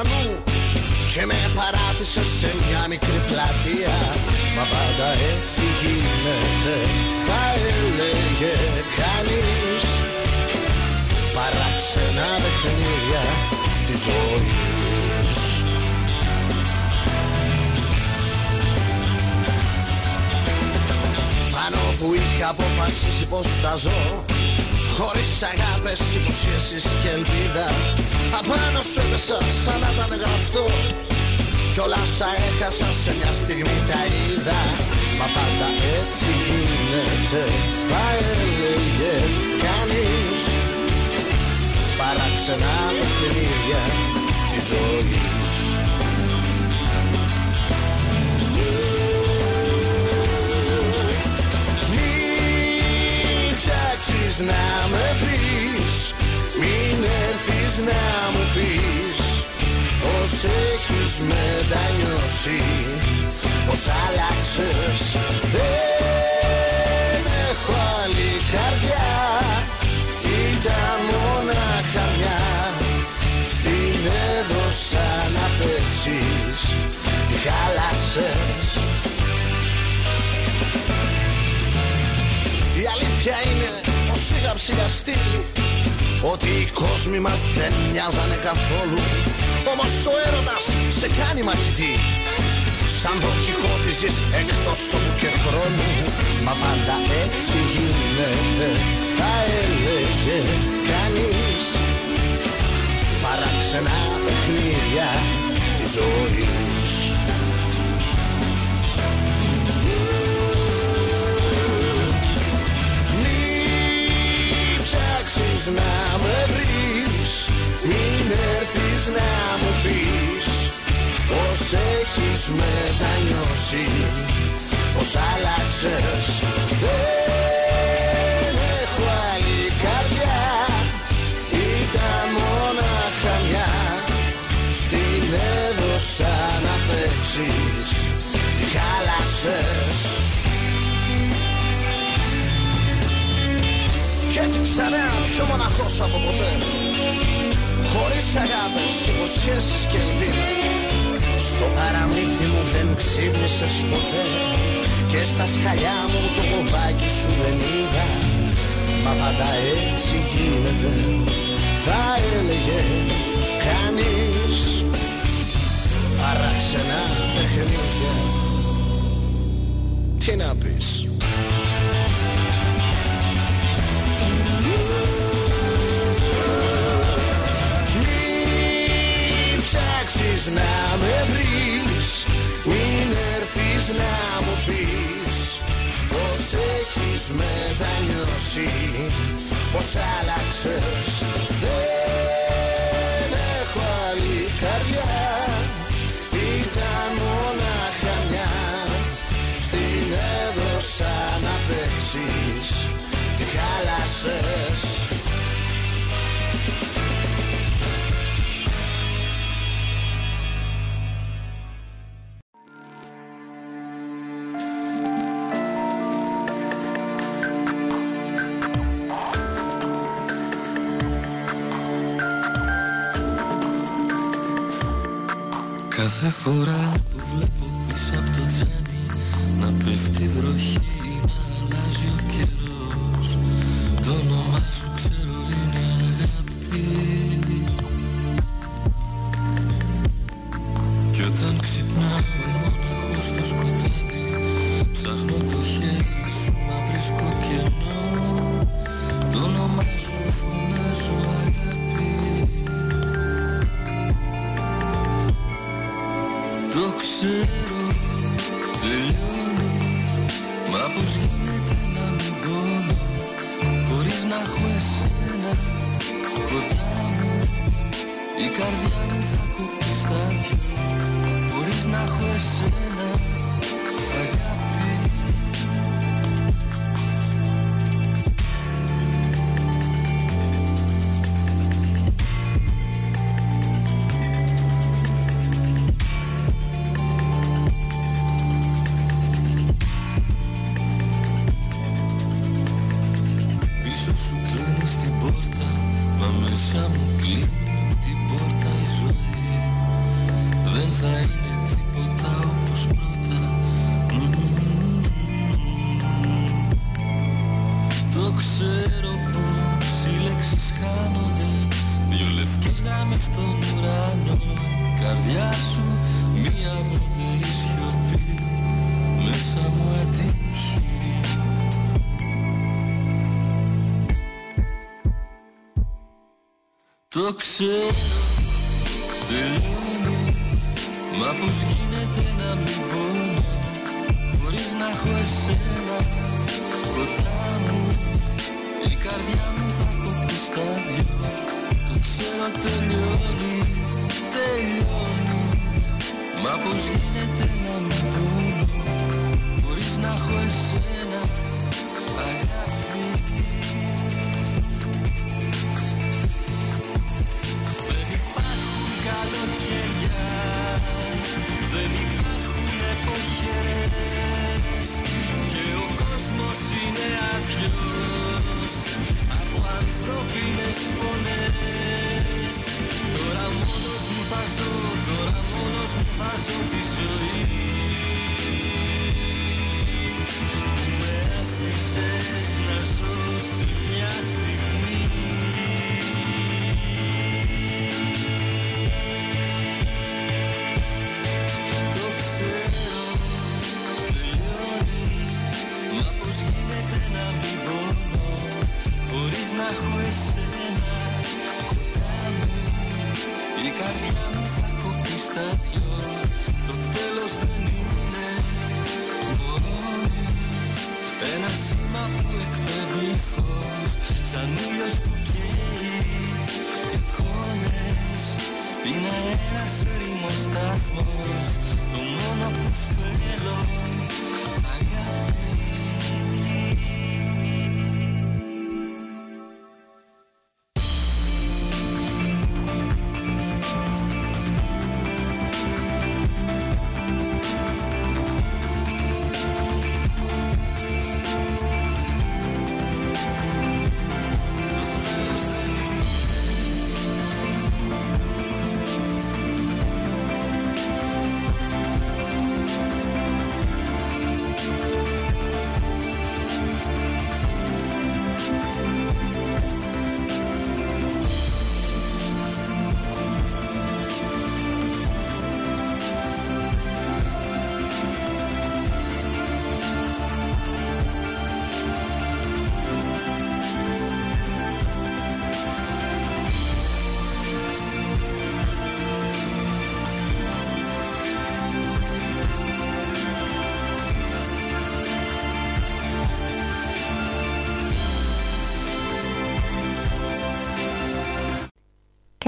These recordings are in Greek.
άστρα του ουρανού Και με παράτησε σε μια μικρή πλατεία. Μα πάντα έτσι γίνεται θα έλεγε κανείς. Παράξενα παιχνίδια της ζωής. Πάνω που είχα αποφασίσει πως θα ζω Χωρίς αγάπες, υποσχέσεις και ελπίδα. Απάνω σου έπεσα σαν να ήταν γραφτό. Κι όλα όσα έχασα σε μια στιγμή τα είδα. Μα πάντα έτσι γίνεται θα έλεγε κανείς. Παράξενα παιχνίδια της ζωής να με βρεις Μην έρθεις να μου πεις Πως έχεις μετανιώσει Πως άλλαξες. Δεν έχω άλλη καρδιά Ήταν μόναχα μια. Στην έδωσα να παίξεις Τη χάλασες είχα ψυχαστεί Ότι οι κόσμοι μας δεν μοιάζανε καθόλου. Όμως ο έρωτας σε κάνει μαχητή. Σαν Δον Κιχώτη ζεις εκτός τόπου και χρόνου. Μα πάντα έτσι γίνεται. Θα έλεγε κανείς. Παράξενα παιχνίδια της ζωής ψάξεις να με βρεις Μην έρθεις να μου πεις. Πως έχεις μετανιώσει Πως άλλαξες. Δεν έχω άλλη καρδιά Ήταν μόναχα μια. Στην έδωσα να παίξεις Τη χάλασες Κι έτσι ξανά πιο μοναχός από ποτέ. Χωρίς αγάπες, υποσχέσεις και ελπίδα. Στο παραμύθι μου δεν ξύπνησες ποτέ. Και στα σκαλιά μου το κοβάκι σου δεν είδα. Μα πάντα έτσι γίνεται. Θα έλεγε κανείς. Παράξενα παιχνίδια. Τι να πεις ψάξεις να με βρεις Μην έρθεις να μου πεις Πως έχεις μετανιώσει Πως άλλαξες Κάθε φορά Το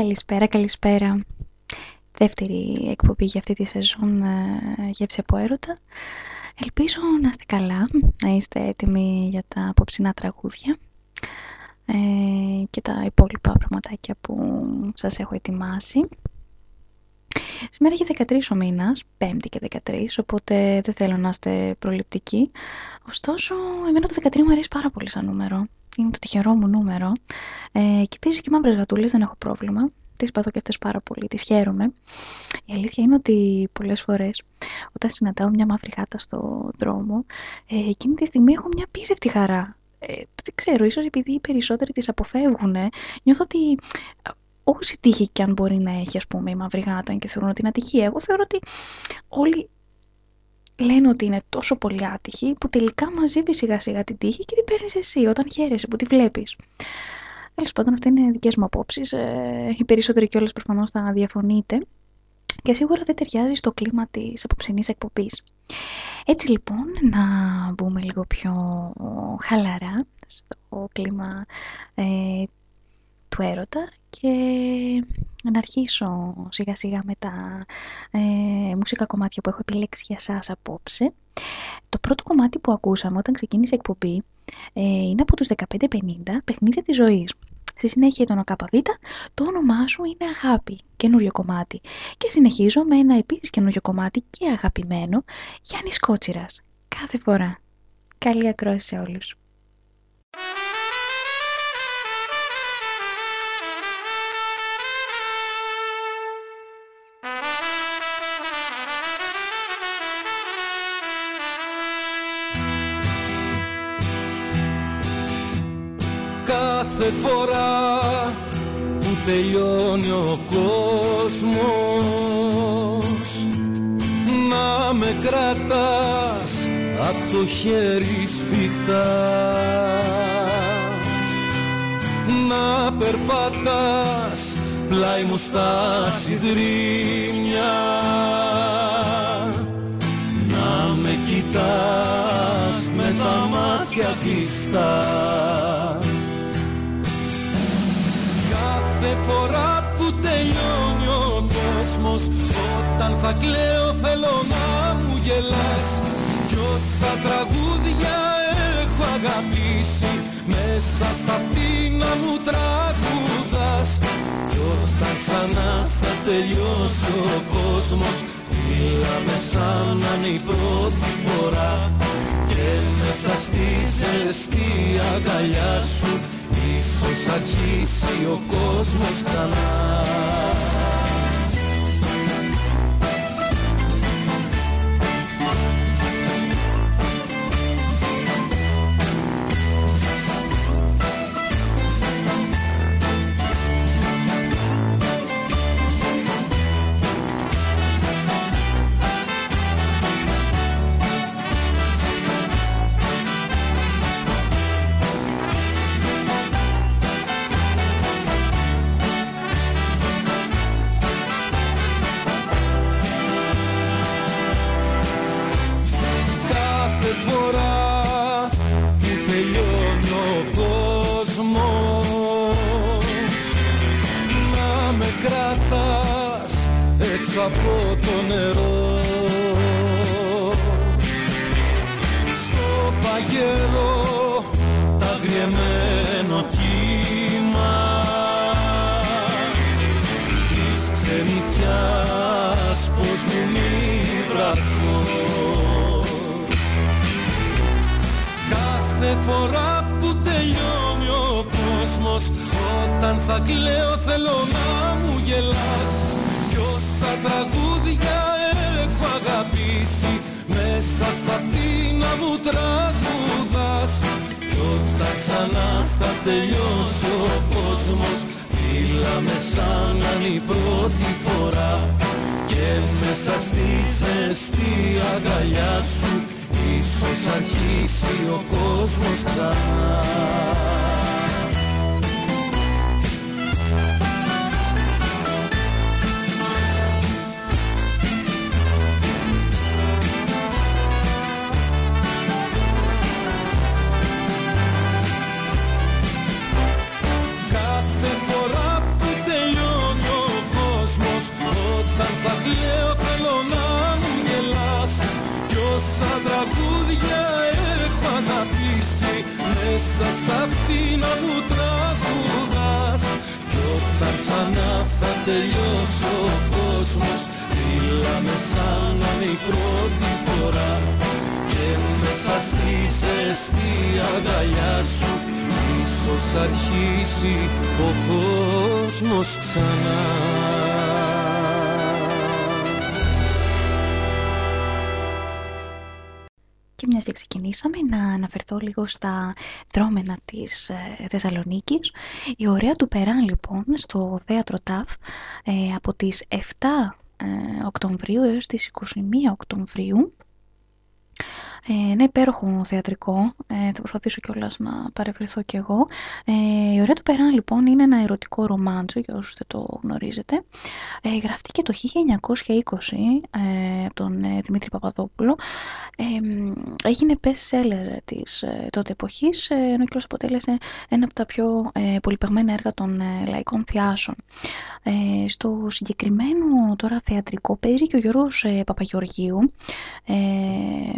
Καλησπέρα, καλησπέρα. Δεύτερη εκπομπή για αυτή τη σεζόν ε, γεύση από έρωτα. Ελπίζω να είστε καλά, να είστε έτοιμοι για τα απόψινά τραγούδια ε, και τα υπόλοιπα πραγματάκια που σας έχω ετοιμάσει. Σήμερα έχει 13 ο μήνας, 5η και 13, οπότε δεν θέλω να είστε προληπτικοί. Ωστόσο, εμένα το 13 μου αρέσει πάρα πολύ σαν νούμερο. Είναι το τυχερό μου νούμερο. Ε, και επίση και μαύρες γατούλες δεν έχω πρόβλημα. Τις παθώ και αυτές πάρα πολύ, τις χαίρομαι. Η αλήθεια είναι ότι πολλές φορές όταν συναντάω μια μαύρη γάτα στο δρόμο, ε, εκείνη τη στιγμή έχω μια πίζευτη χαρά. Ε, δεν ξέρω, ίσως επειδή οι περισσότεροι τις αποφεύγουν, νιώθω ότι όση τύχη και αν μπορεί να έχει ας πούμε η μαύρη γάτα και θεωρούν ότι είναι ατυχία, εγώ θεωρώ ότι όλοι λένε ότι είναι τόσο πολύ άτυχη που τελικά μαζεύεις σιγά σιγά την τύχη και την παίρνεις εσύ όταν χαίρεσαι που τη βλέπεις. Τέλος πάντων, αυτά είναι δικές μου απόψεις. Ε, οι περισσότεροι κιόλας προφανώς θα διαφωνείτε και σίγουρα δεν ταιριάζει στο κλίμα της απόψινής εκπομπής. Έτσι λοιπόν, να μπούμε λίγο πιο χαλαρά στο κλίμα ε, του έρωτα και να αρχίσω σιγά σιγά με τα ε, μουσικά κομμάτια που έχω επιλέξει για σας απόψε. Το πρώτο κομμάτι που ακούσαμε όταν ξεκίνησε η εκπομπή ε, είναι από τους 1550 παιχνίδια της ζωής. Στη συνέχεια ήταν ο ΚΒ, το όνομά σου είναι αγάπη, καινούριο κομμάτι. Και συνεχίζω με ένα επίσης καινούριο κομμάτι και αγαπημένο, Γιάννης Κότσιρας. Κάθε φορά. Καλή ακρόαση σε όλους. Φορά που τελειώνει ο κόσμος. Να με κρατάς από το χέρι σφιχτά. Να περπατάς πλάι μου στα συντρίμια. Να με κοιτάς με τα μάτια κλειστά κόσμος όταν θα κλαίω θέλω να μου γελάς. Κι όσα τραγούδια έχω αγαπήσει μέσα στα να μου τραγουδάς. Κι όταν ξανά θα τελειώσει ο κόσμος με σαν να είναι η πρώτη φορά. Και μέσα στη ζεστή αγκαλιά σου ίσως αρχίσει ο κόσμος ξανά λίγο στα δρόμενα της ε, Θεσσαλονίκης. Η ωραία του Περάν λοιπόν στο Θέατρο ΤΑΦ ε, από τις 7 ε, Οκτωβρίου έως τις 21 Οκτωβρίου ε, ένα υπέροχο θεατρικό, ε, θα προσπαθήσω κιόλας να παρευρεθώ κι εγώ. Ε, η ωραία του Περάν λοιπόν είναι ένα ερωτικό ρομάντσο, για όσους δεν το γνωρίζετε. Ε, γραφτήκε το 1920 ε, από τον ε, Δημήτρη Παπαδόπουλο. Ε, έγινε best seller της ε, τότε εποχής, ε, ενώ κιόλας αποτέλεσε ένα από τα πιο ε, πολυπεγμένα έργα των ε, λαϊκών θεάσεων. Ε, στο συγκεκριμένο τώρα θεατρικό παίζει και ο Γιώργος ε, Παπαγεωργίου, ε,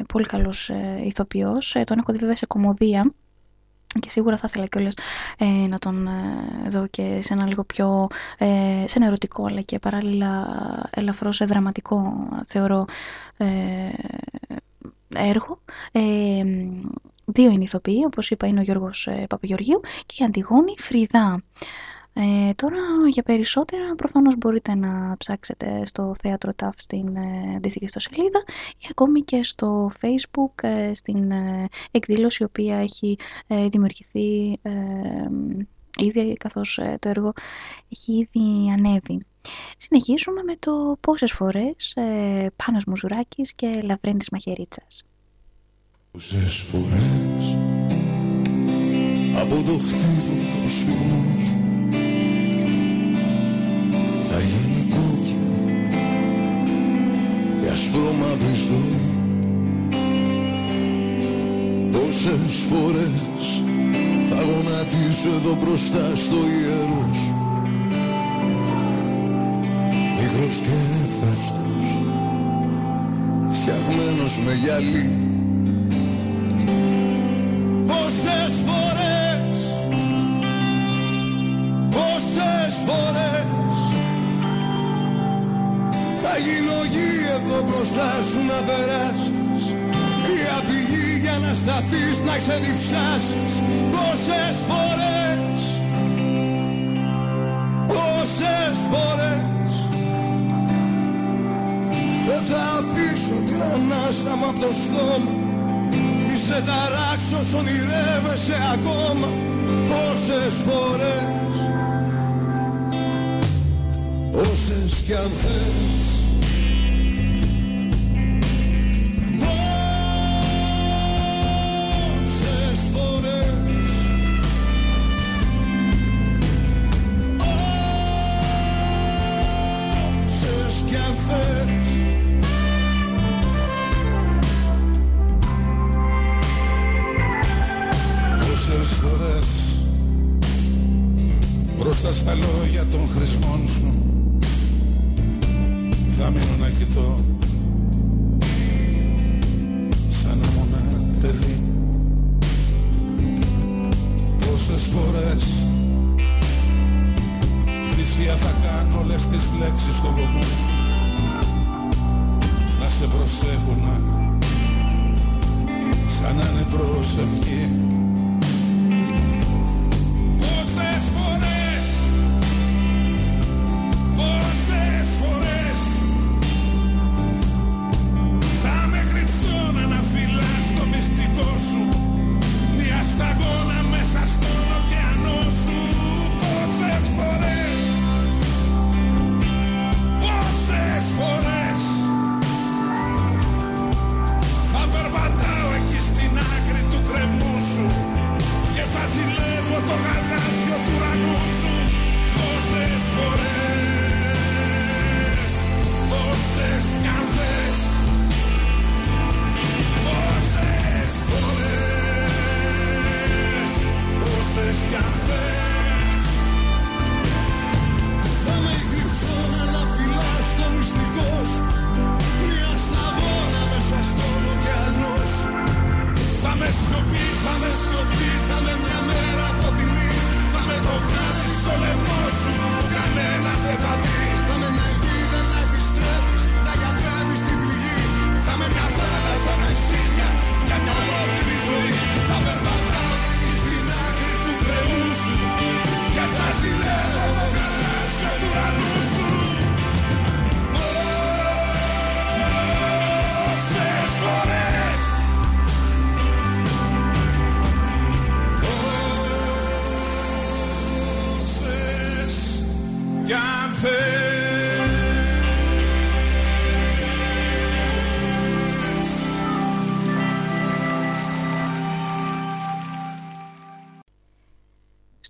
πολύ καλός ε, ηθοποιός, ε, τον έχω δει βέβαια σε κομμωδία και σίγουρα θα ήθελα κιόλας ε, να τον ε, δω και σε ένα λίγο πιο ε, σε ένα ερωτικό αλλά και παράλληλα ελαφρώς δραματικό θεωρώ έργο. δύο είναι ηθοποιοί, όπως είπα είναι ο Γιώργος Παπαγεωργίου και η Αντιγόνη Φρυδά. Ε, τώρα για περισσότερα προφανώς μπορείτε να ψάξετε στο Θέατρο TAF στην ε, αντίστοιχη στο σελίδα ή ακόμη και στο Facebook ε, στην ε, εκδήλωση η οποία έχει ε, δημιουργηθεί ήδη καθώς το έργο έχει ήδη ανέβει. Συνεχίζουμε με το πόσες φορές ε, Πάνος Μουζουράκης και Λαβρέντης Μαχαιρίτσας. Πόσες φορές από το χτίβο το σφιγμό ασπρόμαυρη ζωή Πόσες φορές θα γονατίσω εδώ μπροστά στο ιερό σου. Μικρός και εύθραστος φτιαγμένος με γυαλί. Πόσες φορές Θα γίνω γη εδώ μπροστά σου να περάσεις. Κρύα πηγή για να σταθείς να ξεδιψάσεις. Πόσες φορές Πόσες φορές. Δεν θα αφήσω την ανάσα μου από το στόμα. Μη σε ταράξω σ' ονειρεύεσαι ακόμα. Πόσες φορές Όσες κι αν θες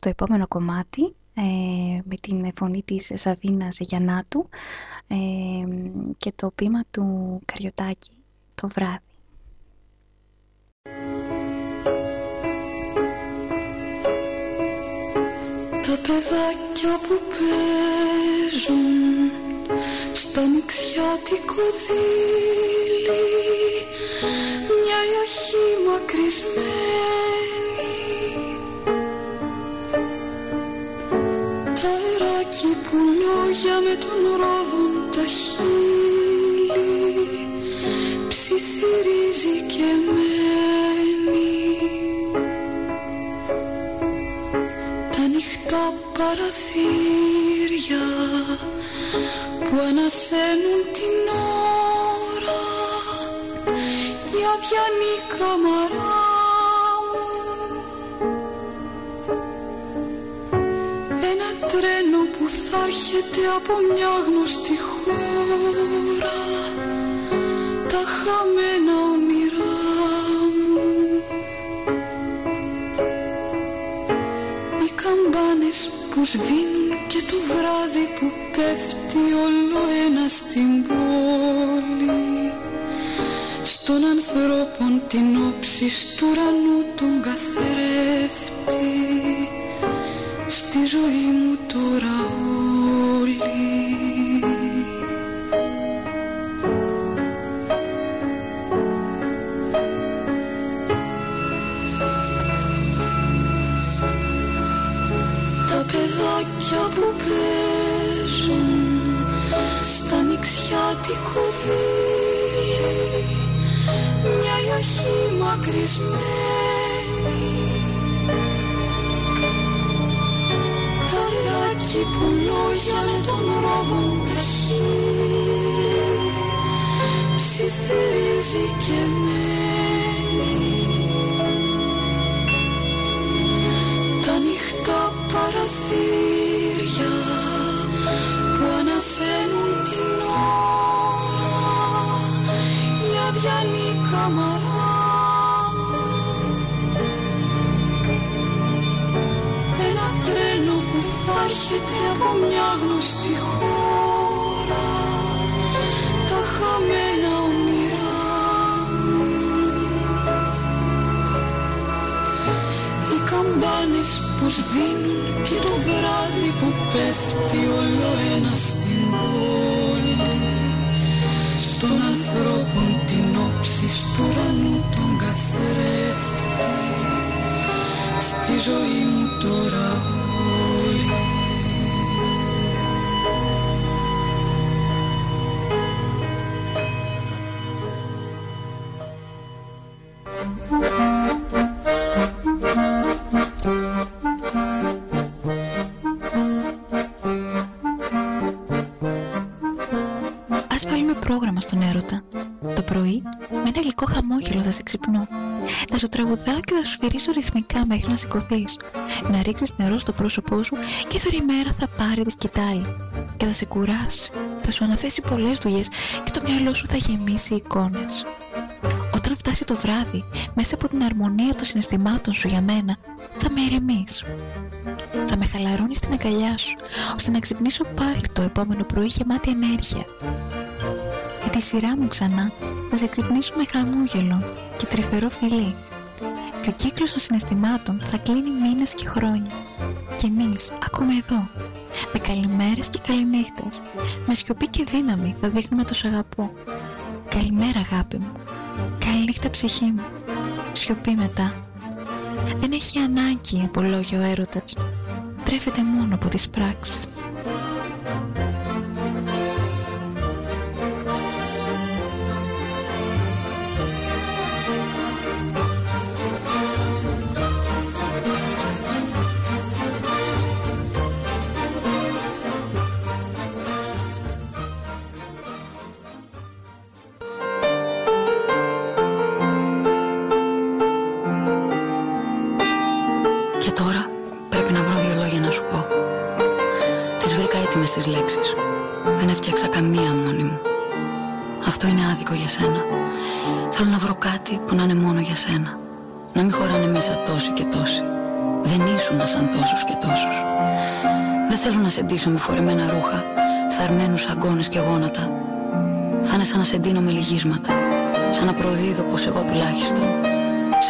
Στο επόμενο κομμάτι ε, με την φωνή της Σαβίνας Γιαννάτου ε, και το πείμα του Καριωτάκη το βράδυ. Τα παιδάκια που παίζουν στα νηξιάτικο δίλη μια ιαχή μακρισμένη που λόγια με τον ρόδον τα χείλη ψιθυρίζει και μένει. Τα ανοιχτά παραθύρια που ανασένουν την ώρα η αδιανή καμαρά ένα τρένο που θα έρχεται από μια γνωστή χώρα. Τα χαμένα όνειρά μου. Οι καμπάνες που σβήνουν και το βράδυ που πέφτει όλο ένα στην πόλη. Στον ανθρώπων την όψη του ουρανού τον καθρέφτη Στη ζωή μου τώρα όλη Τα παιδάκια που παίζουν στα νηξιάτικο δίλη μια ιοχή μακρισμένη αεράκι που λόγιανε των ρόδων τα χείλη ψιθυρίζει και μένει. Τα ανοιχτά παραθύρια που ανασένουν την ώρα. Η αδιανή καμαρά θα έρχεται από μια γνωστή χώρα τα χαμένα όνειρά μου. Οι καμπάνες που σβήνουν και το βράδυ που πέφτει όλο ένα στην πόλη. Στον ανθρώπων την όψη του ουρανού τον καθρέφτη. Στη ζωή μου τώρα και θα σου σφυρίσω ρυθμικά μέχρι να σηκωθείς. Να ρίξεις νερό στο πρόσωπό σου και ύστερα η μέρα θα πάρει τη σκητάλη. Και θα σε κουράσει. Θα σου αναθέσει πολλές δουλειές και το μυαλό σου θα γεμίσει εικόνες. Όταν φτάσει το βράδυ, μέσα από την αρμονία των συναισθημάτων σου για μένα, θα με ηρεμείς. Θα με χαλαρώνεις στην αγκαλιά σου, ώστε να ξυπνήσω πάλι το επόμενο πρωί γεμάτη ενέργεια. Με τη σειρά μου ξανά θα σε ξυπνήσω με χαμόγελο και τρυφερό φιλί. Και ο κύκλος των συναισθημάτων θα κλείνει μήνες και χρόνια. Και εμείς, ακόμα εδώ, με καλημέρες και καληνύχτες, με σιωπή και δύναμη θα δείχνουμε το σ' αγαπώ. Καλημέρα αγάπη μου, καληνύχτα ψυχή μου, σιωπή μετά. Δεν έχει ανάγκη από λόγια ο έρωτας, τρέφεται μόνο από τις πράξεις.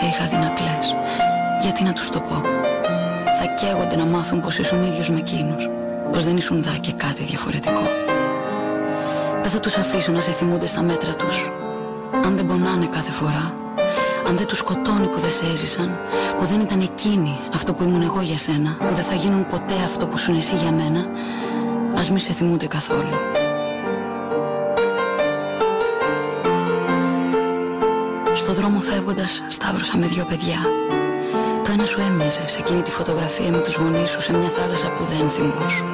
Σε είχα δει να κλαις. Γιατί να τους το πω; Θα καίγονται να μάθουν πως ήσουν ίδιος με εκείνους. Πως δεν ήσουν δά και κάτι διαφορετικό. Δεν θα τους αφήσω να σε θυμούνται στα μέτρα τους. Αν δεν πονάνε κάθε φορά. Αν δεν τους σκοτώνει που δεν σε έζησαν. Που δεν ήταν εκείνοι αυτό που ήμουν εγώ για σένα. Που δεν θα γίνουν ποτέ αυτό που σου εσύ για μένα. Ας μη σε θυμούνται καθόλου. Σταύρωσα με δύο παιδιά. Το ένα σου έμοιαζε σε εκείνη τη φωτογραφία με τους γονείς σου σε μια θάλασσα που δεν θυμόσουν.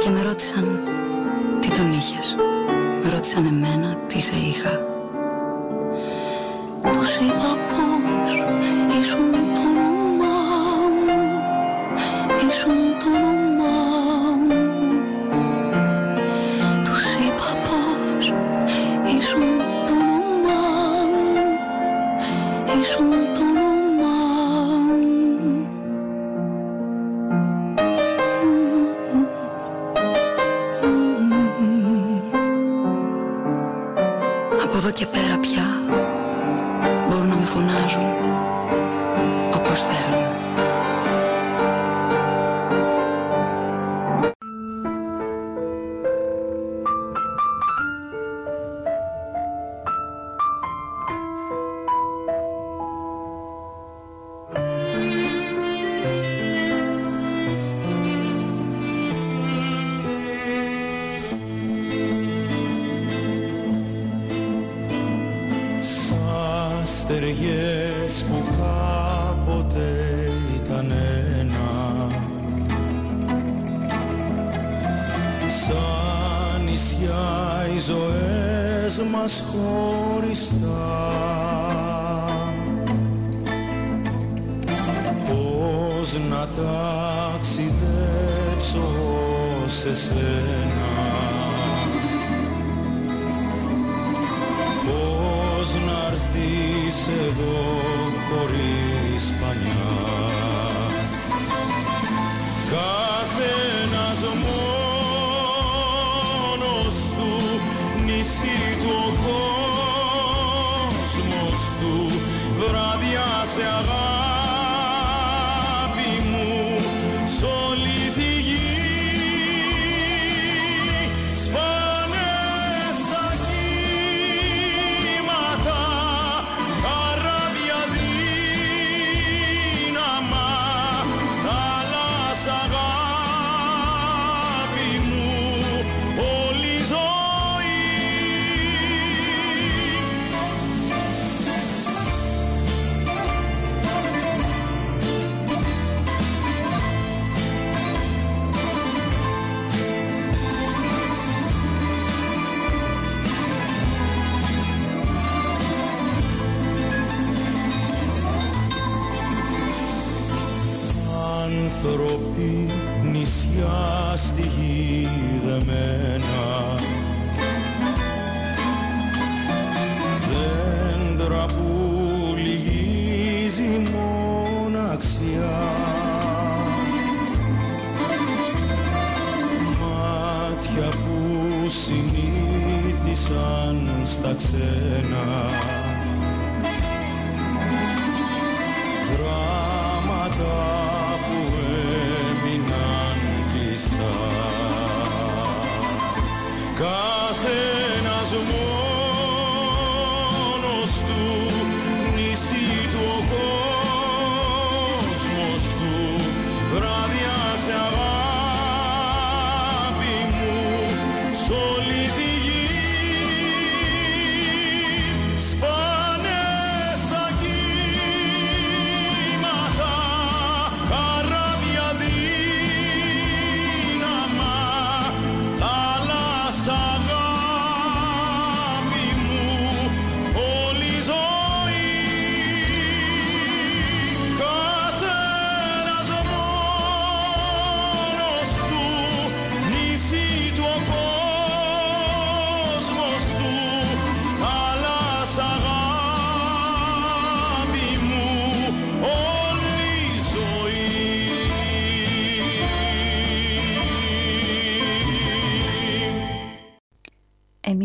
Και με ρώτησαν τι τον είχες; Με ρώτησαν εμένα τι σε είχα; Τους είπα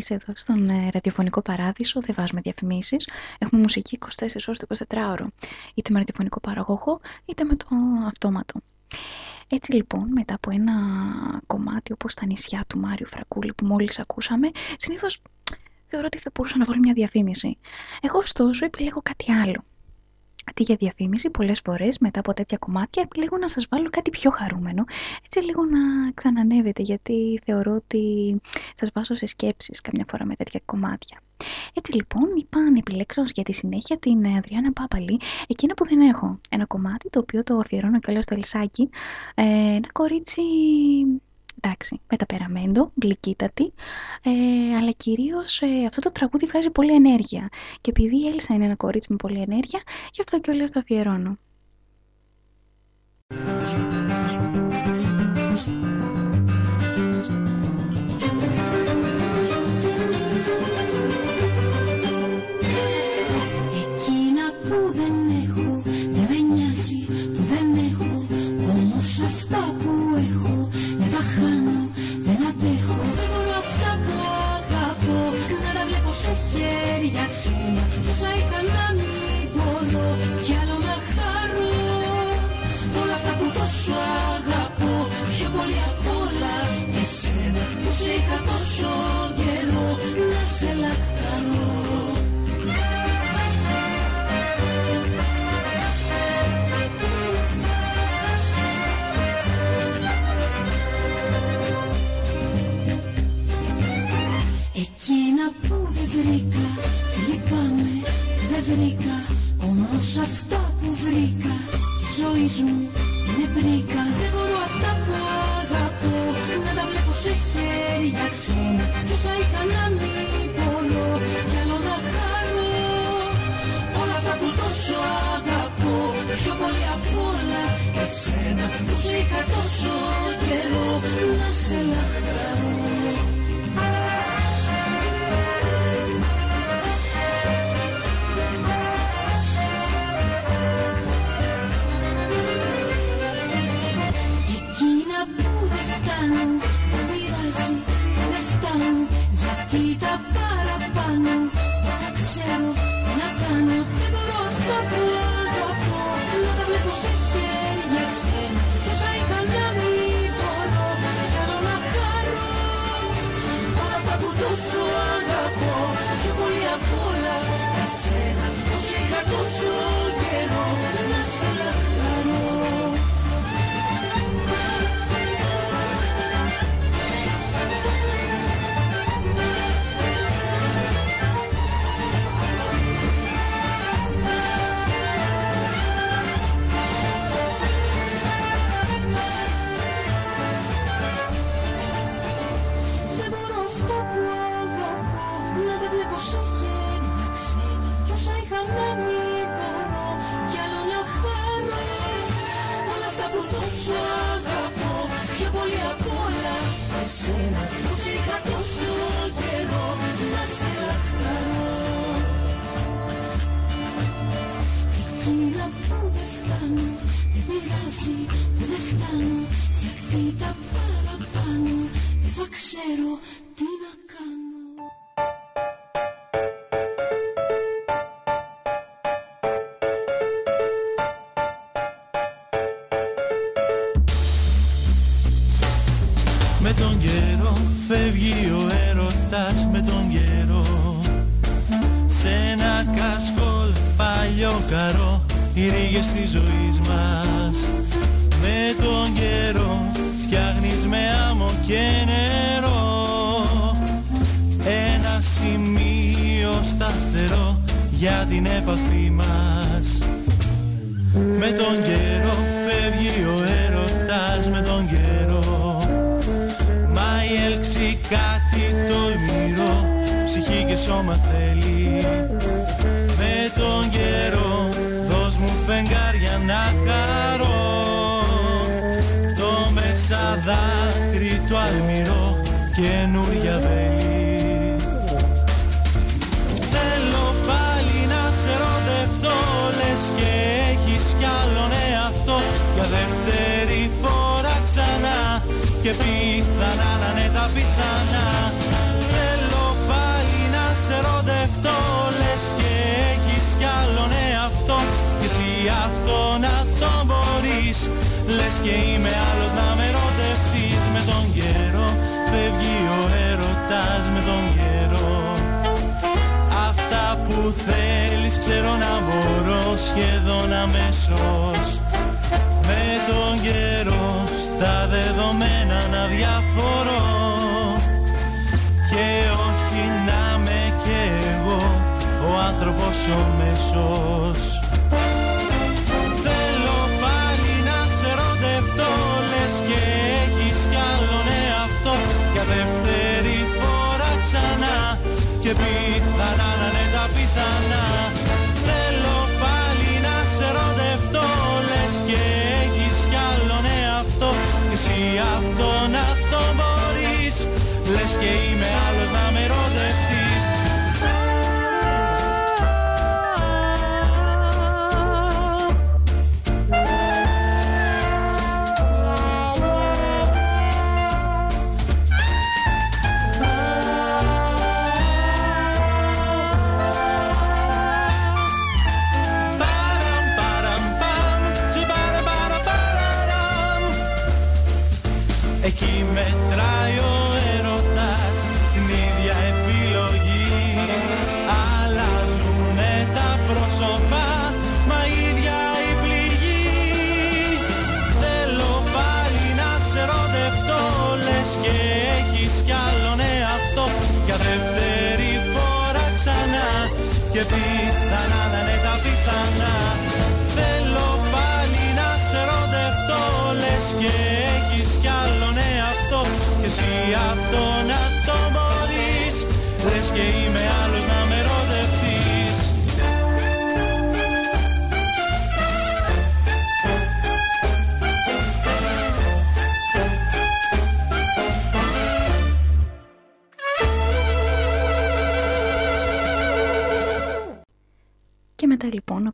Εμείς εδώ στον ε, ραδιοφωνικό παράδεισο δεν βάζουμε διαφημίσεις. Έχουμε μουσική 24 ώρες το 24ωρο. Είτε με ραδιοφωνικό παραγωγό, είτε με το αυτόματο. Έτσι λοιπόν, μετά από ένα κομμάτι όπως τα νησιά του Μάριου Φρακούλη που μόλις ακούσαμε, συνήθως θεωρώ ότι θα μπορούσα να βάλω μια διαφήμιση. Εγώ ωστόσο επιλέγω κάτι άλλο. Αντί για διαφήμιση, πολλές φορές μετά από τέτοια κομμάτια επιλέγω να σας βάλω κάτι πιο χαρούμενο, έτσι λίγο να ξανανεύετε, γιατί θεωρώ ότι σας βάζω σε σκέψεις καμιά φορά με τέτοια κομμάτια. Έτσι λοιπόν είπα να επιλέξω για τη συνέχεια την ε, Αδριάννα Πάπαλη, εκείνα που δεν έχω. Ένα κομμάτι το οποίο το αφιερώνω και λέω στο Ελισάκι, ε, ένα κορίτσι εντάξει, μεταπεραμέντο, γλυκύτατη, ε, αλλά κυρίως ε, αυτό το τραγούδι βγάζει πολύ ενέργεια. Και επειδή η Έλισσα είναι ένα κορίτσι με πολύ ενέργεια, γι' αυτό και όλες το αφιερώνω. τα δεδομένα να διαφορώ και όχι να με και εγώ ο άνθρωπος ο μέσος Θέλω πάλι να σε ροντευτώ λες και έχεις κι αυτό εαυτό για δεύτερη φορά ξανά και πείτε. last game out.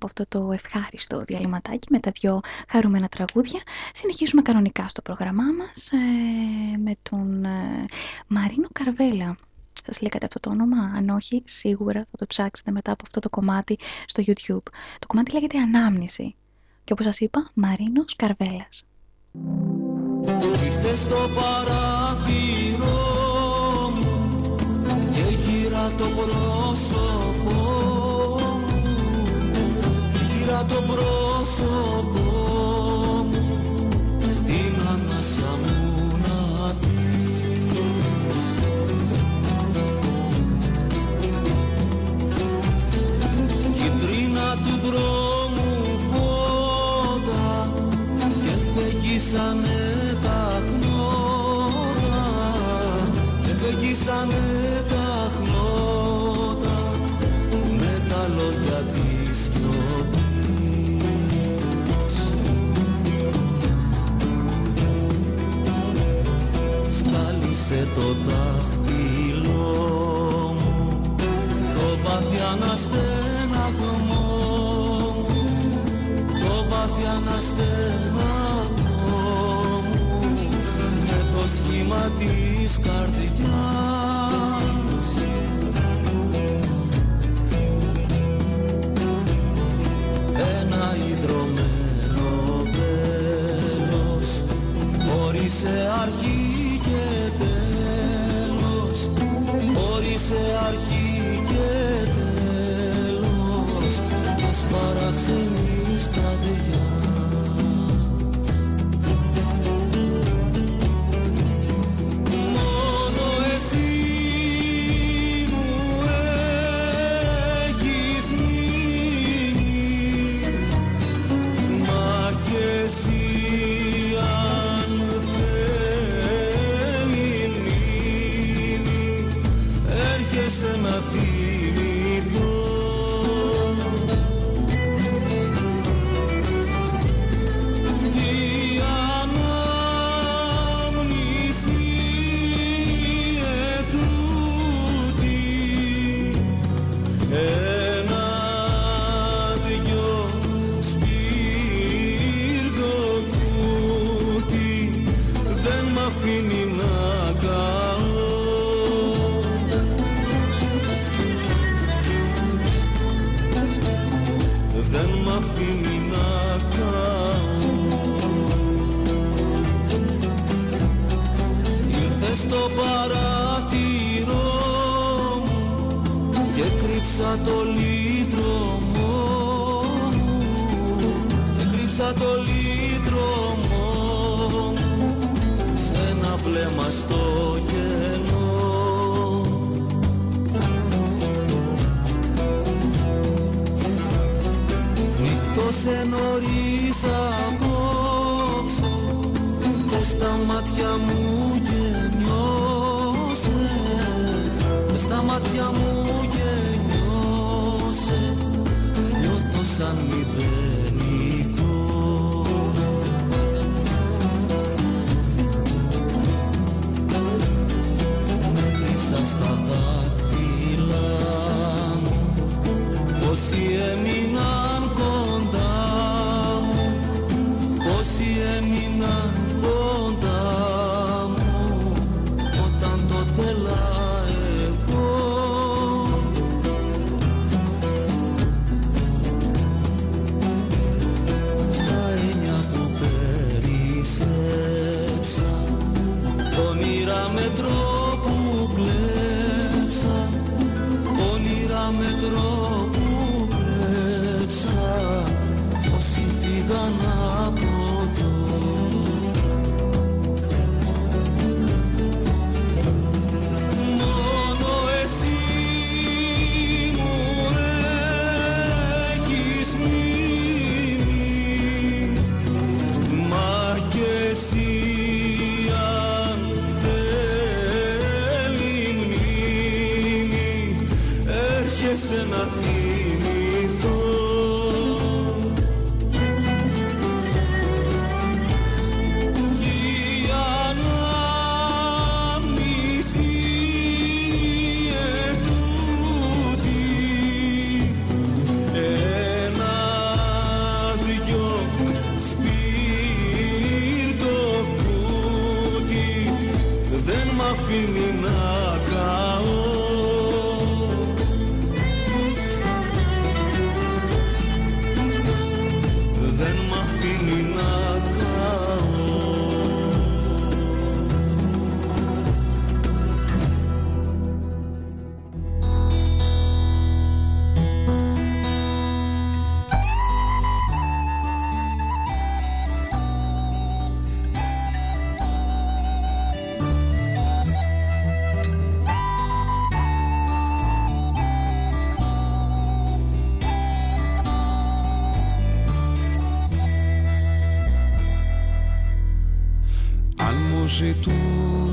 Αυτό το ευχάριστο διαλυματάκι με τα δυο χαρούμενα τραγούδια συνεχίζουμε κανονικά στο πρόγραμμά μας ε, με τον ε, Μαρίνο Καρβέλα. Σας λέγατε αυτό το όνομα, αν όχι σίγουρα θα το ψάξετε μετά από αυτό το κομμάτι στο YouTube. Το κομμάτι λέγεται Ανάμνηση και όπως σας είπα Μαρίνος Καρβέλας. Ήρθε στο παράθυρο μου και γύρα το πρόσωπό μου γύρα το πρόσωπό μου. Την ανάσα μου να δεις. Κιτρίνα του δρόμου φώτα και φεγγίσανε τα χνότα και φεγγίσανε Σκάλισε το δάχτυλό μου το βαθιά αναστέναγμό μου το βαθιά αναστέναγμό μου με το σχήμα της καρδιάς. Ένα ιδρωμένο βέλος χωρίς αρχή χωρίς αρχή και τέλος μας παραξενείς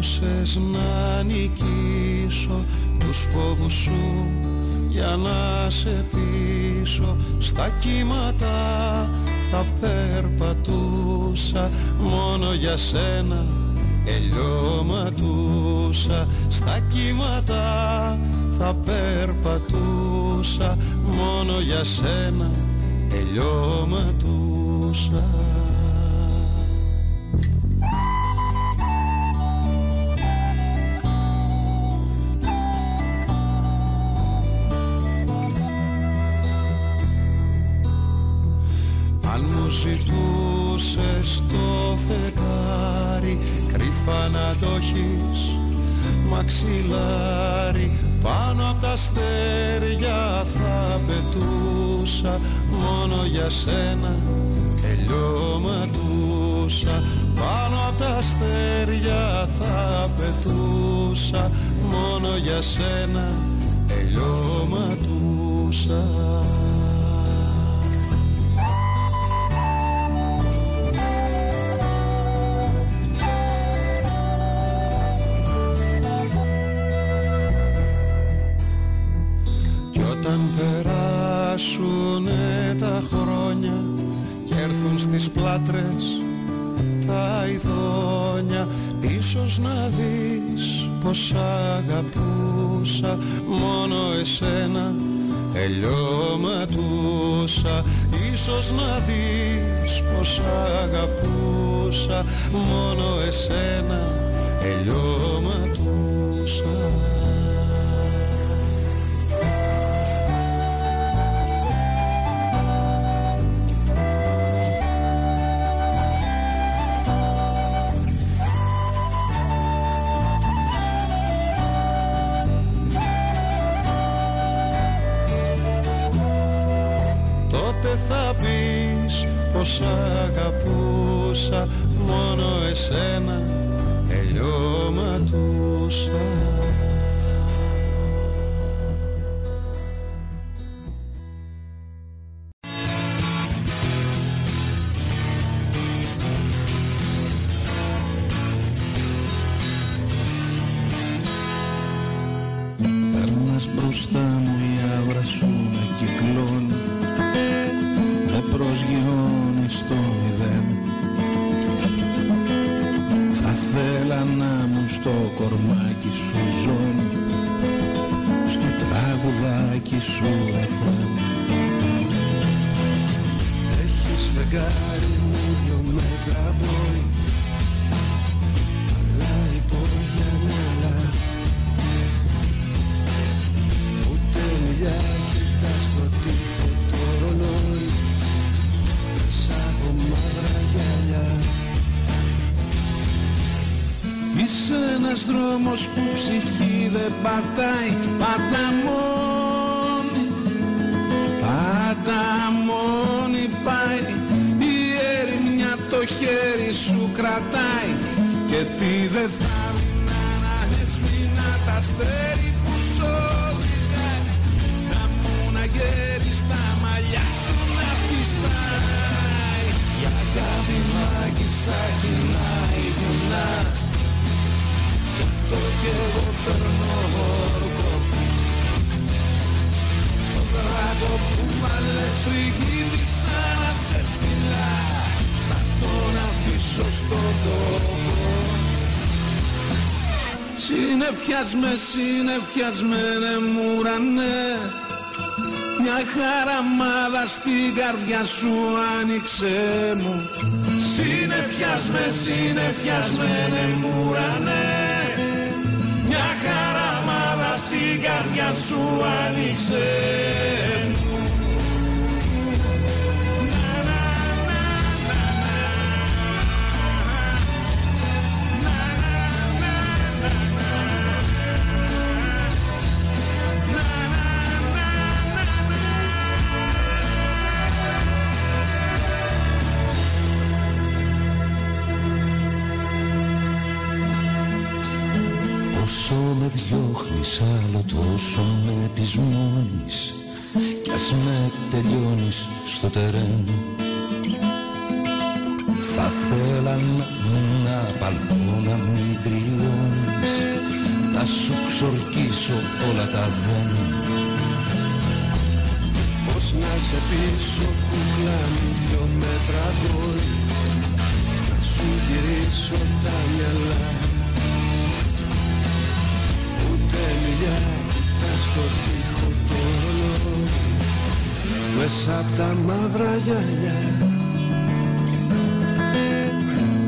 ζητούσες να νικήσω τους φόβους σου για να σε πείσω. Στα κύματα θα περπατούσα μόνο για σένα ελιώματούσα στα κύματα θα περπατούσα μόνο για σένα ελιώματούσα μαξιλάρι πάνω απ' τα αστέρια θα πετούσα. Μόνο για σένα ελιώματούσα πάνω απ' τα αστέρια θα πετούσα. Μόνο για σένα ελιώματούσα έρθουν στις πλάτρες τα ειδόνια. Ίσως να δεις πως αγαπούσα μόνο εσένα ελιώματούσα ίσως να δεις πως αγαπούσα μόνο εσένα ελιώματούσα Συνεφιάσμε, συνεφιασμένε μου ουρανέ Μια χαραμάδα στην καρδιά σου άνοιξε μου. Συνεφιάσμε, συνεφιασμένε μου ουρανέ Μια χαραμάδα στην καρδιά σου άνοιξε μου διώχνεις άλλο τόσο με πεισμώνεις Κι ας με τελειώνεις στο τερέν. Θα θέλα να παλκό να μην κρυώνεις Να σου ξορκίσω όλα τα δέντρα Πώς να σε πείσω κουκλά μου δυο μέτρα γκολ Να σου γυρίσω τα μυαλά Ούτε μιλιά κοιτάς στο τοίχο το ρολόι. Μέσα απ' τα μαύρα γυαλιά.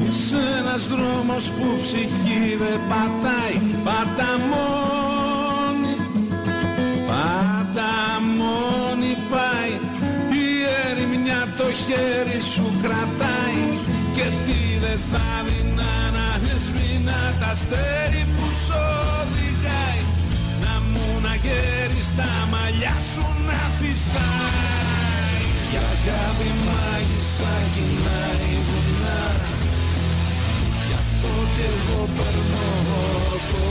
Είσαι ένας δρόμος που ψυχή δεν πατάει. Πάντα μόνη Πάντα μόνη πάει. Η ερημιά το χέρι σου κρατάει. Και τι δεν θα δει να ανασβηνά τα αστέρι μου να γέρει στα μαλλιά σου να φυσάει. Η αγάπη μάγισσα γυρνάει βουνά. Γι' αυτό κι εγώ περνώ όρκο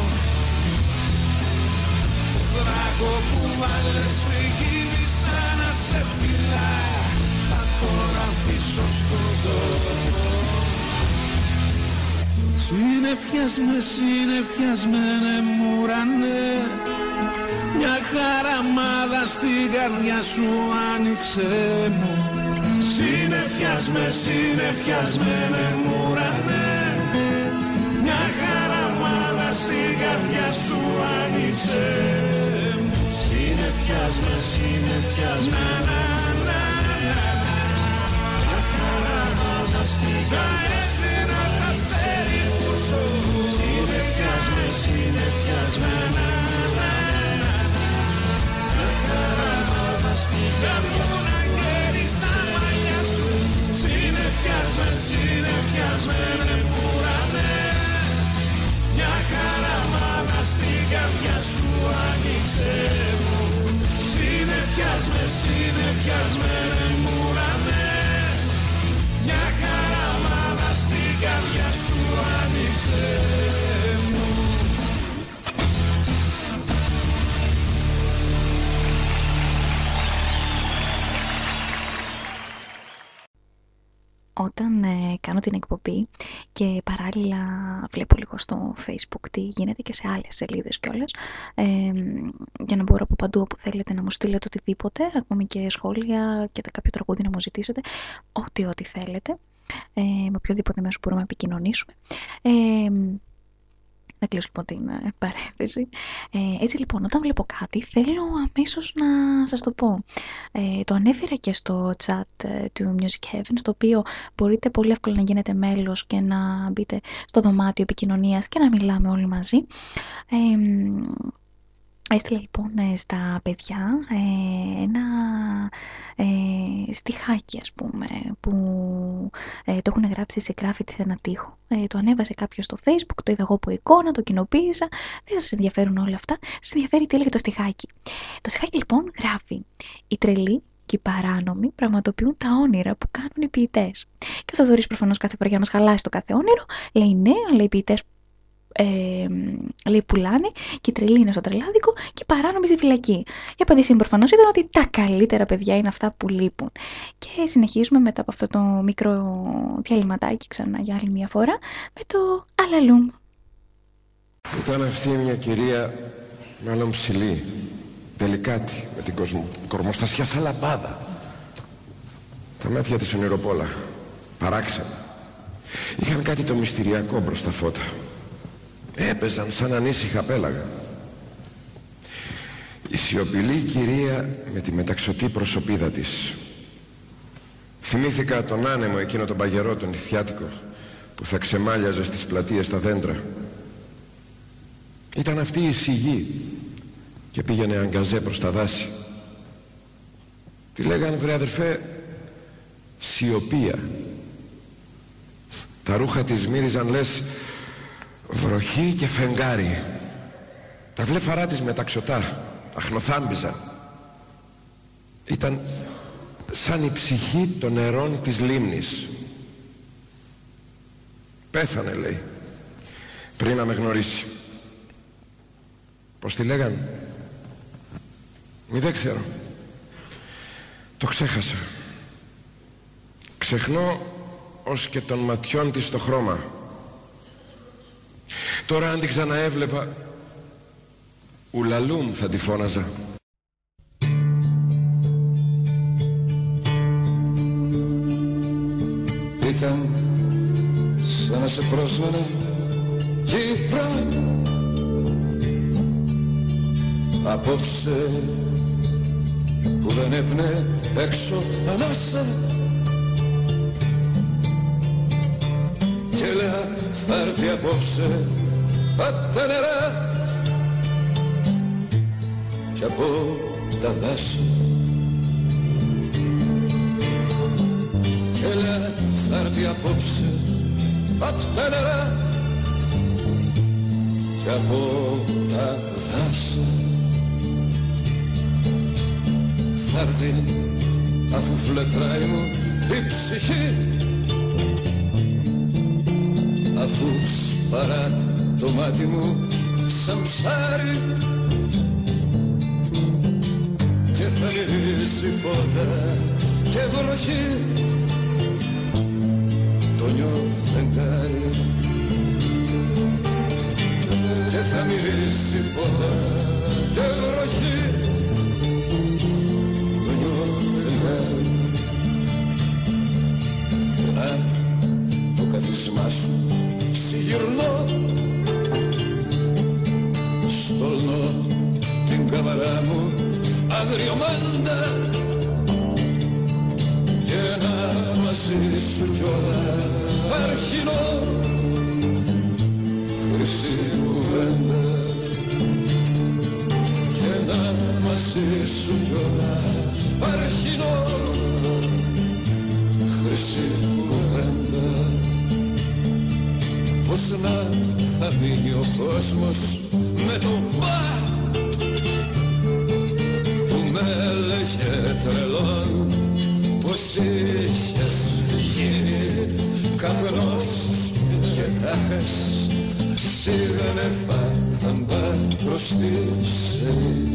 Το δράκο που βάλες πρικίνησα να σε φυλά. Θα τον αφήσω στον τόπο. Συνεφιάσμε, συνεφιασμένε μου ουρανέ Μια χαραμάδα στην καρδιά σου άνοιξε μου. Συνεφιάσμε, συνεφιασμένε μου ουρανέ Μια χαραμάδα στην καρδιά σου άνοιξε μου. Συνεφιάσμε, συνεφιασμένε Μια χαραμάδα στην καρδιά σου αστέρι που σου Συνεφιάσμε, συνεφιασμένα χαραμάδα στην καρδιά σου να γέρει στα μαλλιά σου Συνεφιάσμε, συνεφιασμένε ουρανέ Μια χαραμάδα στην καρδιά σου άνοιξε μου Συνεφιάσμε, συνεφιασμένε ουρανέ Μια χαραμάδα στην καρδιά σου άνοιξε Όταν ε, κάνω την εκπομπή και παράλληλα βλέπω λίγο στο facebook τι γίνεται και σε άλλες σελίδες κιόλας ε, για να μπορώ από παντού όπου θέλετε να μου στείλετε οτιδήποτε ακόμη και σχόλια και κάποιο τραγούδι να μου ζητήσετε ό,τι ό,τι θέλετε ε, με οποιοδήποτε μέσο μπορούμε να επικοινωνήσουμε. Ε, να κλείσω λοιπόν την ε, παρένθεση. Ε, έτσι λοιπόν, όταν βλέπω κάτι, θέλω αμέσως να σας το πω. Ε, το ανέφερα και στο chat ε, του Music Heaven, στο οποίο μπορείτε πολύ εύκολα να γίνετε μέλος και να μπείτε στο δωμάτιο επικοινωνίας και να μιλάμε όλοι μαζί. Ε, Έστειλα λοιπόν ε, στα παιδιά ε, ένα ε, στιχάκι ας πούμε που ε, το έχουν γράψει σε graffiti σε ένα τοίχο. Ε, το ανέβασε κάποιος στο facebook, το είδα εγώ από εικόνα, το κοινοποίησα. Δεν σας ενδιαφέρουν όλα αυτά, σας ενδιαφέρει τι έλεγε το στιχάκι. Το στιχάκι λοιπόν γράφει «Η τρελή και οι παράνομοι πραγματοποιούν τα όνειρα που κάνουν οι ποιητές. Και ο Θοδωρής προφανώς κάθε φορά για να μας χαλάσει το κάθε όνειρο λέει ναι, αλλά οι ποιητές ε, λέει πουλάνε και η τρελή είναι στο τρελάδικο και η παράνομη στη φυλακή. Η απάντησή μου προφανώς ήταν ότι τα καλύτερα παιδιά είναι αυτά που λείπουν. Και συνεχίζουμε μετά από αυτό το μικρό διαλυματάκι ξανά για άλλη μια φορά με το αλαλούμ. Ήταν αυτή μια κυρία μάλλον ψηλή, τελικάτη, με την κοσμο... κορμοστασιά σαν λαμπάδα. Τα μάτια της ονειροπόλα, παράξενα. Είχαν κάτι το μυστηριακό μπρος στα φώτα έπαιζαν σαν ανήσυχα πέλαγα η σιωπηλή κυρία με τη μεταξωτή προσωπίδα της. Θυμήθηκα τον άνεμο εκείνο τον παγερό τον ηθιάτικο που θα ξεμάλιαζε στις πλατείες τα δέντρα. Ήταν αυτή η σιγή και πήγαινε αγκαζέ προς τα δάση. Τη λέγανε βρε αδερφέ σιωπία τα ρούχα της μύριζαν λες βροχή και φεγγάρι. Τα βλέφαρά της μεταξωτά αχνοθάμπιζαν ήταν σαν η ψυχή των νερών της λίμνης. Πέθανε λέει πριν να με γνωρίσει. Πως τη λέγαν μη δεν ξέρω. Το ξέχασα. Ξεχνώ ως και των ματιών της το χρώμα τώρα αν την ξαναέβλεπα ουλαλούμ θα τη φώναζα. Ήταν σαν να σε πρόσβανα Κύπρα Απόψε που δεν έπνε έξω ανάσα θα έρθει απόψε απ' τα νερά και από τα δάση. Και λέω θα έρθει απόψε απ' τα νερά και από τα δάση. Θα έρθει αφού φλετράει μου η ψυχή αφού σπαρά το μάτι μου σαν ψάρι. Και θα μυρίσει φώτα και βροχή το νιώ φεγγάρι. Και θα μυρίσει φώτα και βροχή αγριομάντα και να μαζί σου κιόλα. Αρχινώ χρυσή κουβέντα και να μαζί σου κιόλα. Αρχινώ χρυσή κουβέντα πως να θα μείνει ο κόσμος θα μπα προς τη σελήνη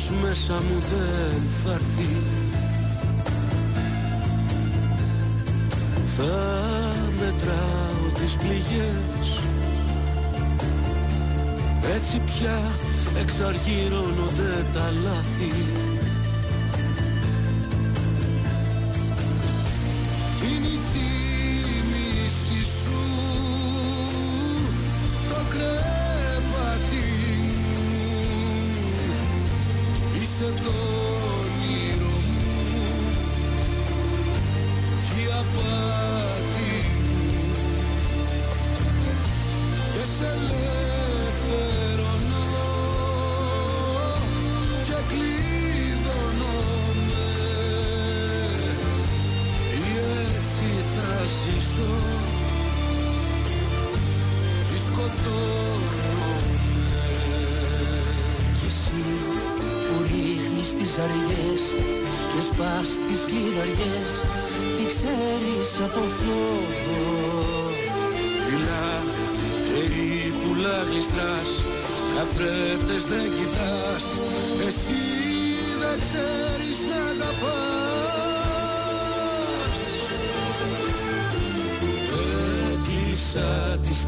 κανένας άλλος μέσα μου δεν θα έρθει. Θα μετράω τις πληγές. Έτσι πια εξαργύρωνονται τα λάθη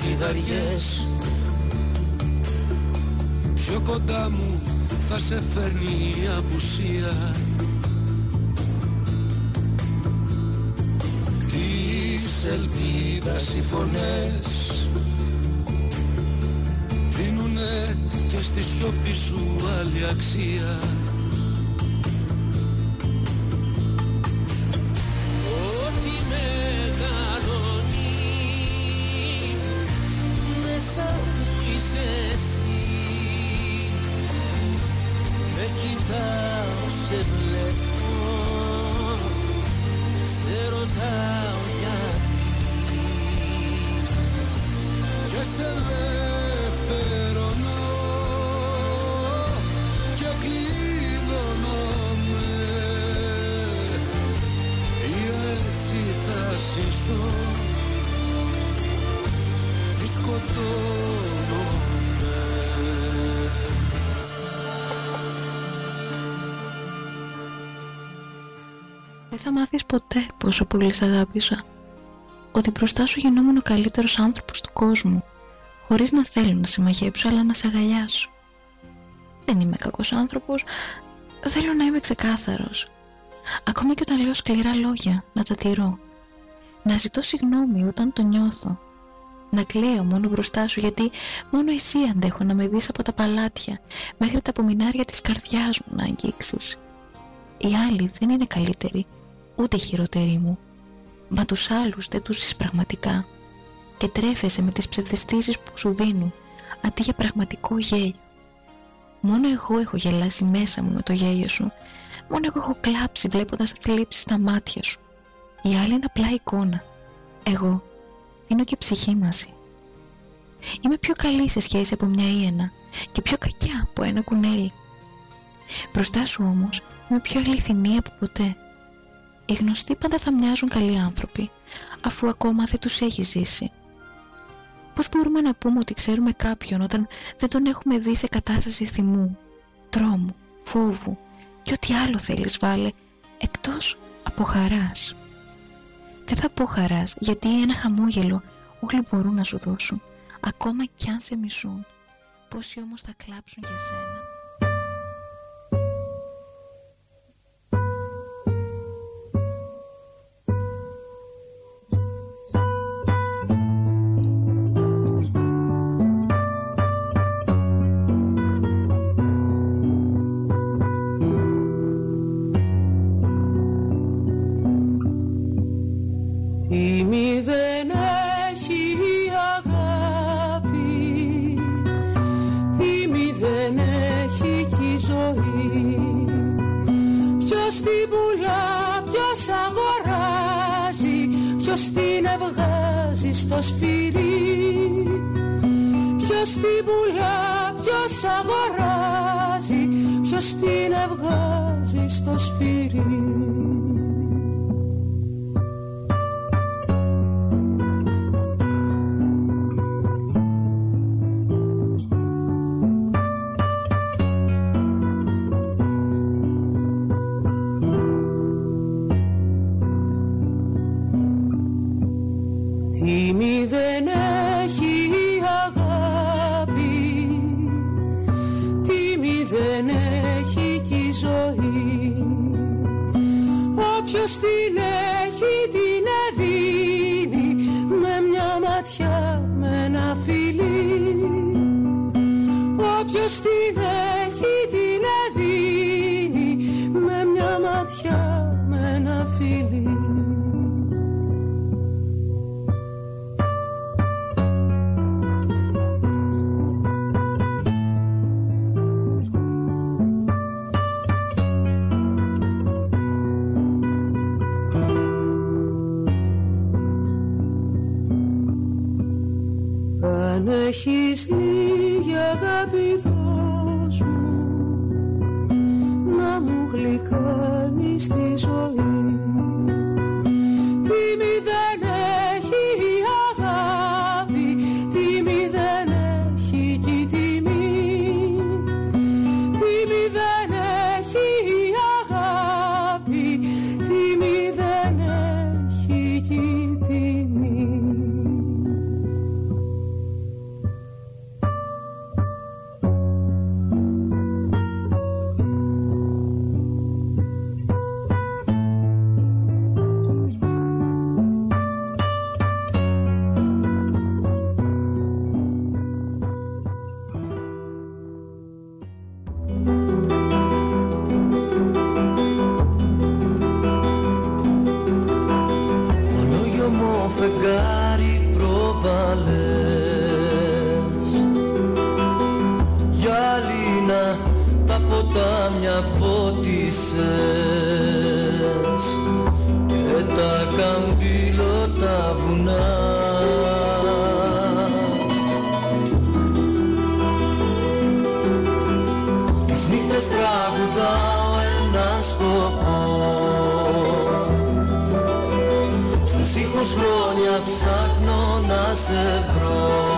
κλειδαριές Πιο κοντά μου θα σε φέρνει η απουσία. Της ελπίδας οι φωνές Δίνουνε και στη σιωπή σου άλλη αξία θα μάθεις ποτέ πόσο πολύ σ' αγάπησα. Ότι μπροστά σου γινόμουν ο καλύτερος άνθρωπος του κόσμου. Χωρίς να θέλω να σε μαγέψω, αλλά να σε αγκαλιάσω. Δεν είμαι κακός άνθρωπος. Θέλω να είμαι ξεκάθαρος. Ακόμα και όταν λέω σκληρά λόγια, να τα τηρώ. Να ζητώ συγγνώμη όταν το νιώθω. Να κλαίω μόνο μπροστά σου γιατί μόνο εσύ αντέχω να με δεις από τα παλάτια μέχρι τα απομεινάρια της καρδιάς μου να αγγίξεις. Οι άλλοι δεν είναι καλύτεροι, ούτε χειρότεροι μου. Μα τους άλλους δεν τους ζεις πραγματικά και τρέφεσαι με τις ψευδεστήσεις που σου δίνουν αντί για πραγματικό γέλιο. Μόνο εγώ έχω γελάσει μέσα μου με το γέλιο σου. Μόνο εγώ έχω κλάψει βλέποντας θλίψη στα μάτια σου. Οι άλλοι είναι απλά εικόνα. Εγώ δίνω και ψυχή μαζί. Είμαι πιο καλή σε σχέση από μια ίενα και πιο κακιά από ένα κουνέλι. Μπροστά σου όμως είμαι πιο αληθινή από ποτέ. Οι γνωστοί πάντα θα μοιάζουν καλοί άνθρωποι, αφού ακόμα δεν τους έχει ζήσει. Πώς μπορούμε να πούμε ότι ξέρουμε κάποιον όταν δεν τον έχουμε δει σε κατάσταση θυμού, τρόμου, φόβου και και ό,τι άλλο θέλεις βάλε εκτός από χαράς. Δεν θα πω χαράς γιατί ένα χαμόγελο όλοι μπορούν να σου δώσουν ακόμα κι αν σε μισούν. Πόσοι όμως θα κλάψουν για σένα. Σφυρί Ποιος την πουλά, ποιος αγοράζει Ποιος την ευγάζει στο σφυρί Μα ήσουν χλωμή σαν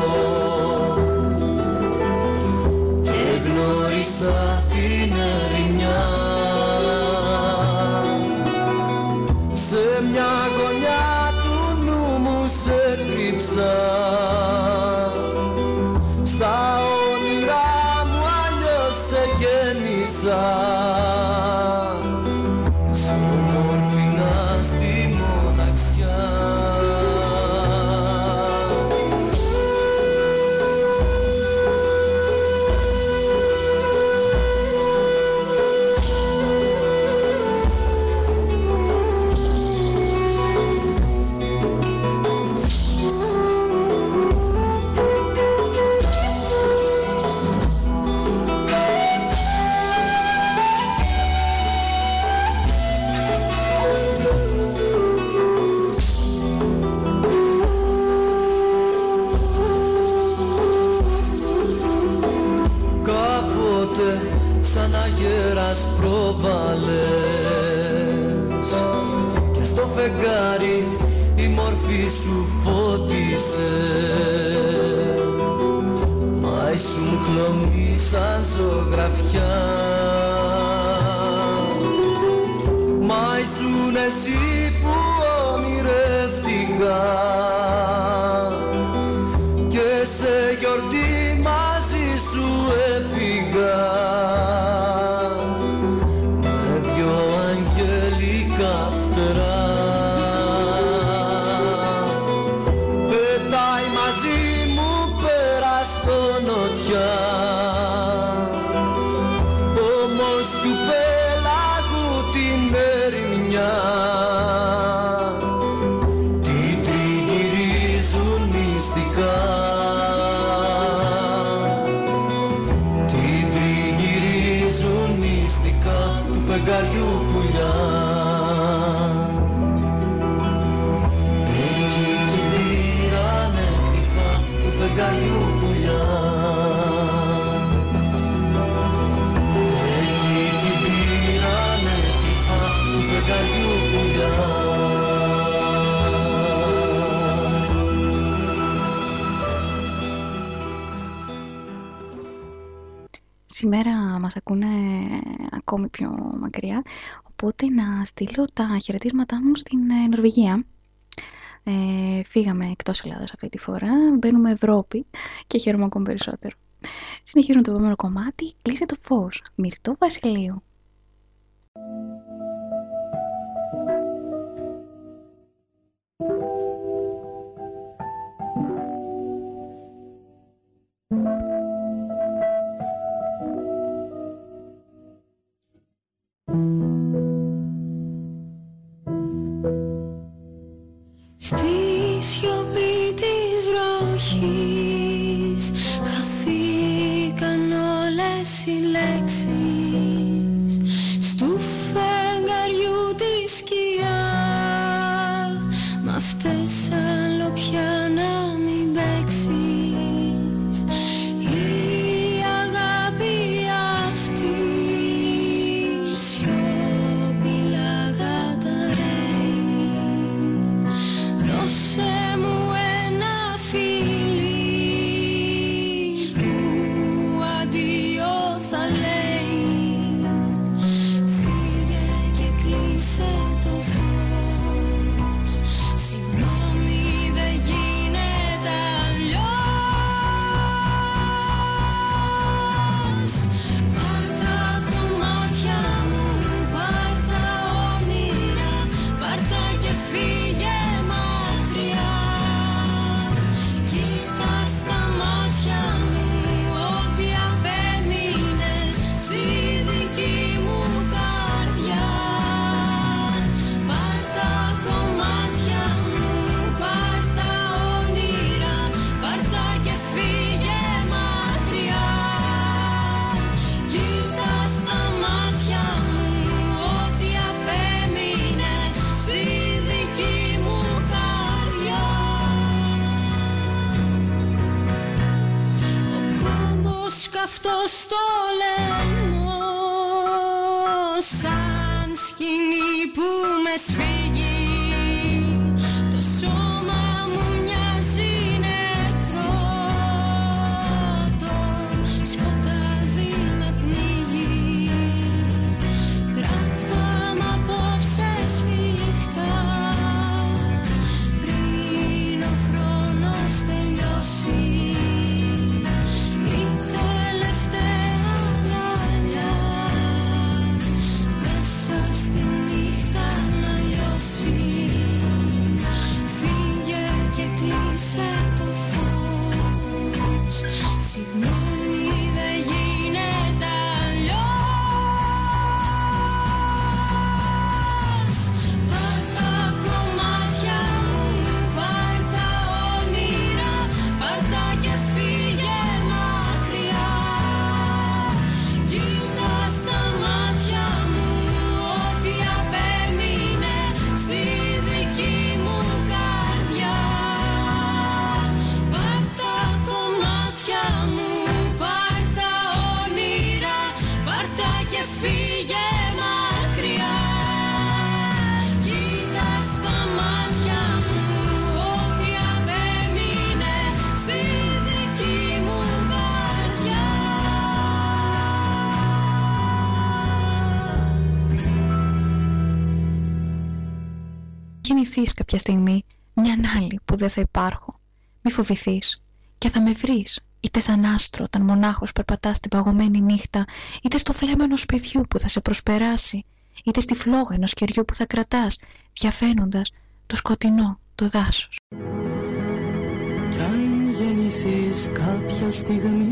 πιο μακριά, οπότε να στείλω τα χαιρετίσματά μου στην ε, Νορβηγία. Ε, φύγαμε εκτός Ελλάδας αυτή τη φορά, μπαίνουμε Ευρώπη και χαίρομαι ακόμη περισσότερο. Συνεχίζουμε το επόμενο κομμάτι, κλείσε το φως, Μυρτό βασίλειο. στη σιωπή κάποια στιγμή μια άλλη που δεν θα υπάρχω. Μη φοβηθείς και θα με βρεις είτε σαν άστρο όταν μονάχος περπατάς την παγωμένη νύχτα είτε στο φλέμα ενός παιδιού που θα σε προσπεράσει είτε στη φλόγα ενός κεριού που θα κρατάς διαφαίνοντας το σκοτεινό, το δάσος. Κι αν γεννηθείς κάποια στιγμή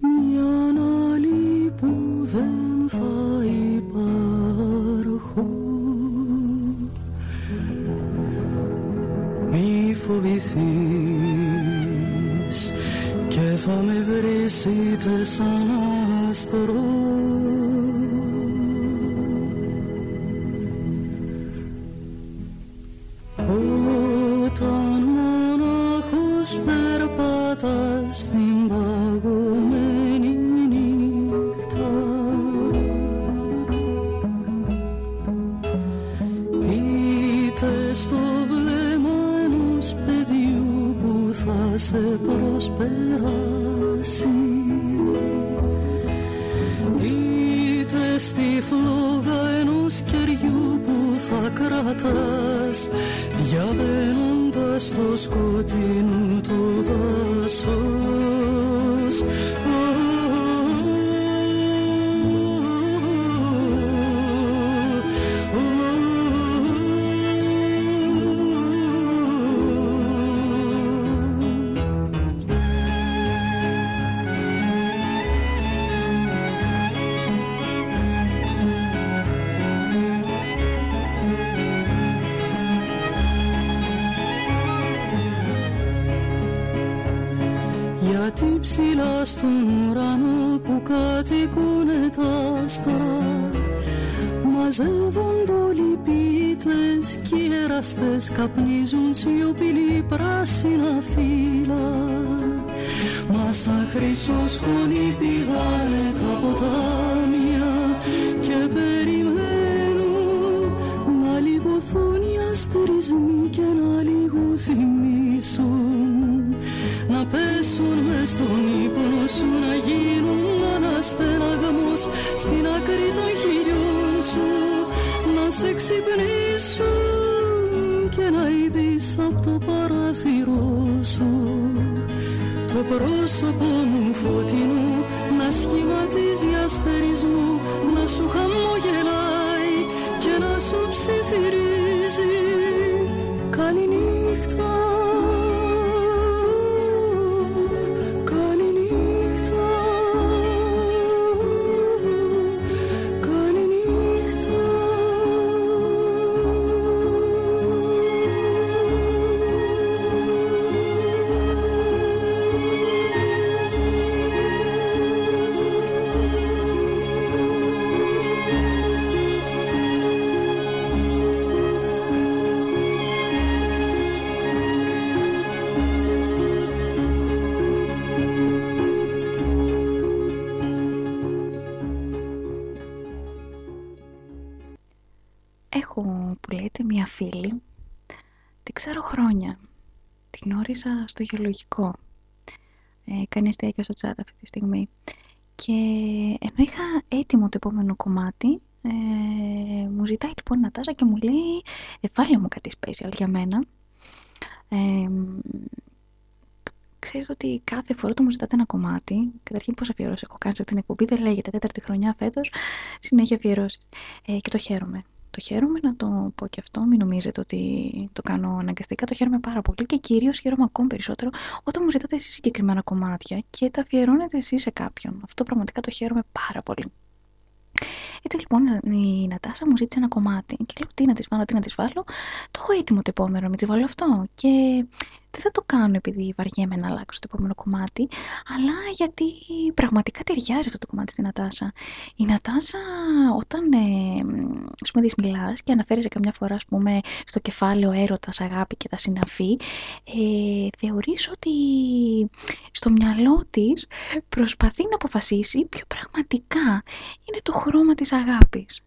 μια άλλη που δεν θα υπάρχω φοβηθείς και θα με βρεις είτε σαν άστρο Όταν μονάχος περπατάς θα σε προσπεράσει. Είτε στη φλόγα ενός κεριού που θα κρατάς διαβαίνοντας το σκοτεινό το δάσος στο γεωλογικό. Ε, κάνει αστιάκια στο chat αυτή τη στιγμή. Και ενώ είχα έτοιμο το επόμενο κομμάτι, ε, μου ζητάει λοιπόν η Νατάσα και μου λέει ε, βάλε μου κάτι special για μένα. Ε, ξέρετε ότι κάθε φορά το μου ζητάτε ένα κομμάτι. Καταρχήν πώς αφιερώσει έχω κάνει σε αυτήν την εκπομπή, δεν λέγεται τέταρτη χρονιά φέτος, συνέχεια αφιερώσει. Ε, και το χαίρομαι. Το χαίρομαι να το πω και αυτό, μην νομίζετε ότι το κάνω αναγκαστικά. Το χαίρομαι πάρα πολύ και κυρίως χαίρομαι ακόμη περισσότερο όταν μου ζητάτε εσείς συγκεκριμένα κομμάτια και τα αφιερώνετε εσείς σε κάποιον. Αυτό πραγματικά το χαίρομαι πάρα πολύ. Έτσι λοιπόν η Νατάσα μου ζήτησε ένα κομμάτι και λέω τι να της βάλω, τι να της βάλω; Το έχω έτοιμο το επόμενο, μην της βάλω αυτό. Και δεν θα το κάνω επειδή βαριέμαι να αλλάξω το επόμενο κομμάτι, αλλά γιατί πραγματικά ταιριάζει αυτό το κομμάτι στην Νατάσα. Η Νατάσα όταν ε, ας πούμε της μιλάς και αναφέρεσαι καμιά φορά ας πούμε, στο κεφάλαιο έρωτας, αγάπη και τα συναφή, ε, θεωρείς ότι στο μυαλό της προσπαθεί να αποφασίσει ποιο πραγματικά είναι το χρώμα της αγάπης.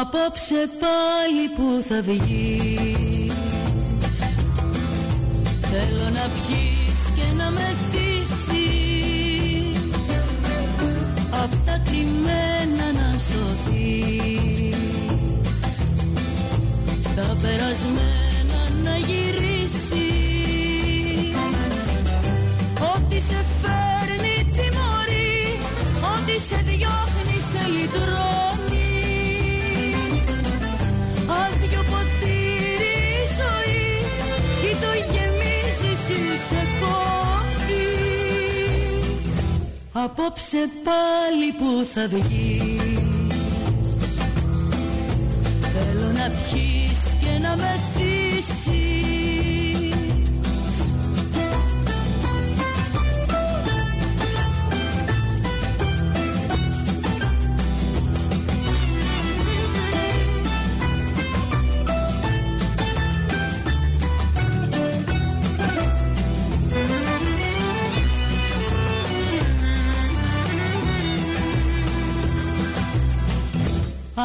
Απόψε πάλι που θα βγει. Απόψε πάλι που θα βγει.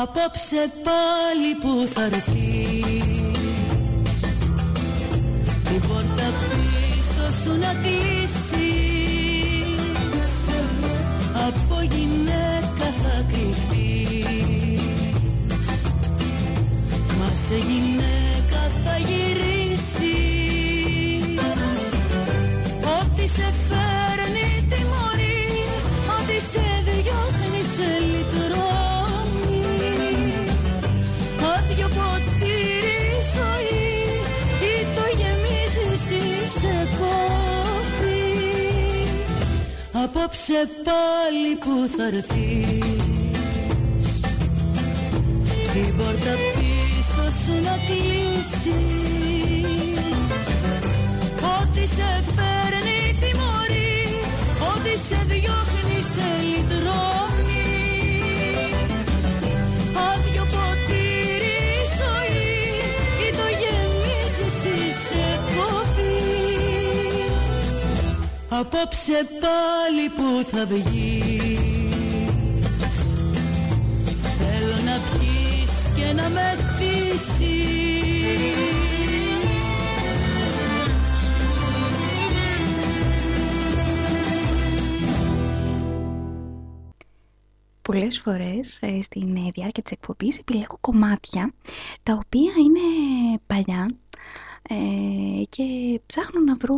Απόψε πάλι που θα έρθεις Την λοιπόν, πόρτα πίσω σου να κλείσει. Απόψε πάλι που θα έρθεις. Την πόρτα πίσω σου να κλείσεις Απόψε πάλι που θα βγεις. Θέλω να πιείς και να μεθύσεις Πολλές φορές ε, στην ε, διάρκεια της εκπομπής επιλέγω κομμάτια τα οποία είναι παλιά ε, και ψάχνω να βρω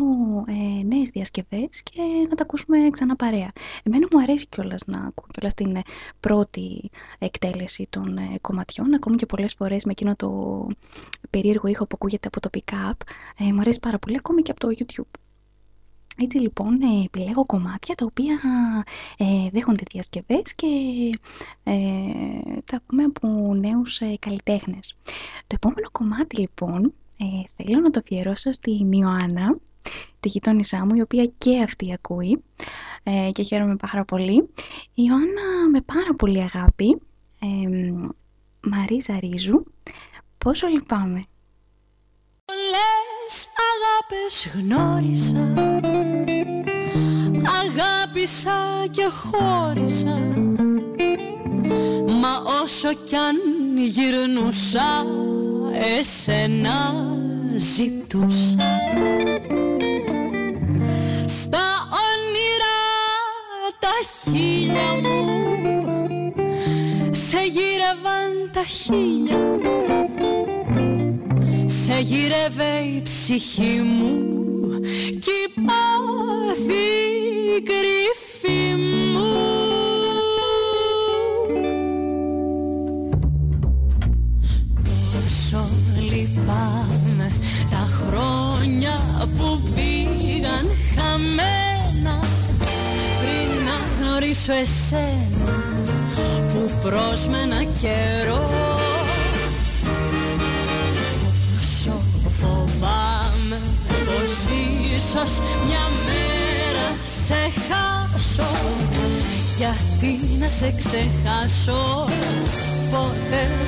ε, νέες διασκευές και να τα ακούσουμε ξανά παρέα. Εμένα μου αρέσει κιόλας να ακούω κιόλας την ε, πρώτη εκτέλεση των ε, κομματιών, ακόμη και πολλές φορές με εκείνο το περίεργο ήχο που ακούγεται από το pick-up. Ε, μου αρέσει πάρα πολύ, ακόμη και από το YouTube. Έτσι λοιπόν ε, επιλέγω κομμάτια τα οποία ε, δέχονται διασκευές και ε, τα ακούμε από νέους ε, καλλιτέχνες. Το επόμενο κομμάτι λοιπόν ε, θέλω να το αφιερώσω στην Ιωάννα, τη γειτόνισά μου, η οποία και αυτή ακούει ε, και χαίρομαι πάρα πολύ. Η Ιωάννα με πάρα πολύ αγάπη, ε, Μαρίζα Ρίζου, πόσο λυπάμαι. Πολλές αγάπες γνώρισα Αγάπησα και χώρισα Μα όσο κι αν γυρνούσα Εσένα ζητούσα. Στα όνειρα τα χίλια μου Σε γύρευαν τα χίλια μου. Σε γύρευε η ψυχή μου να σε ξεχάσω ποτέ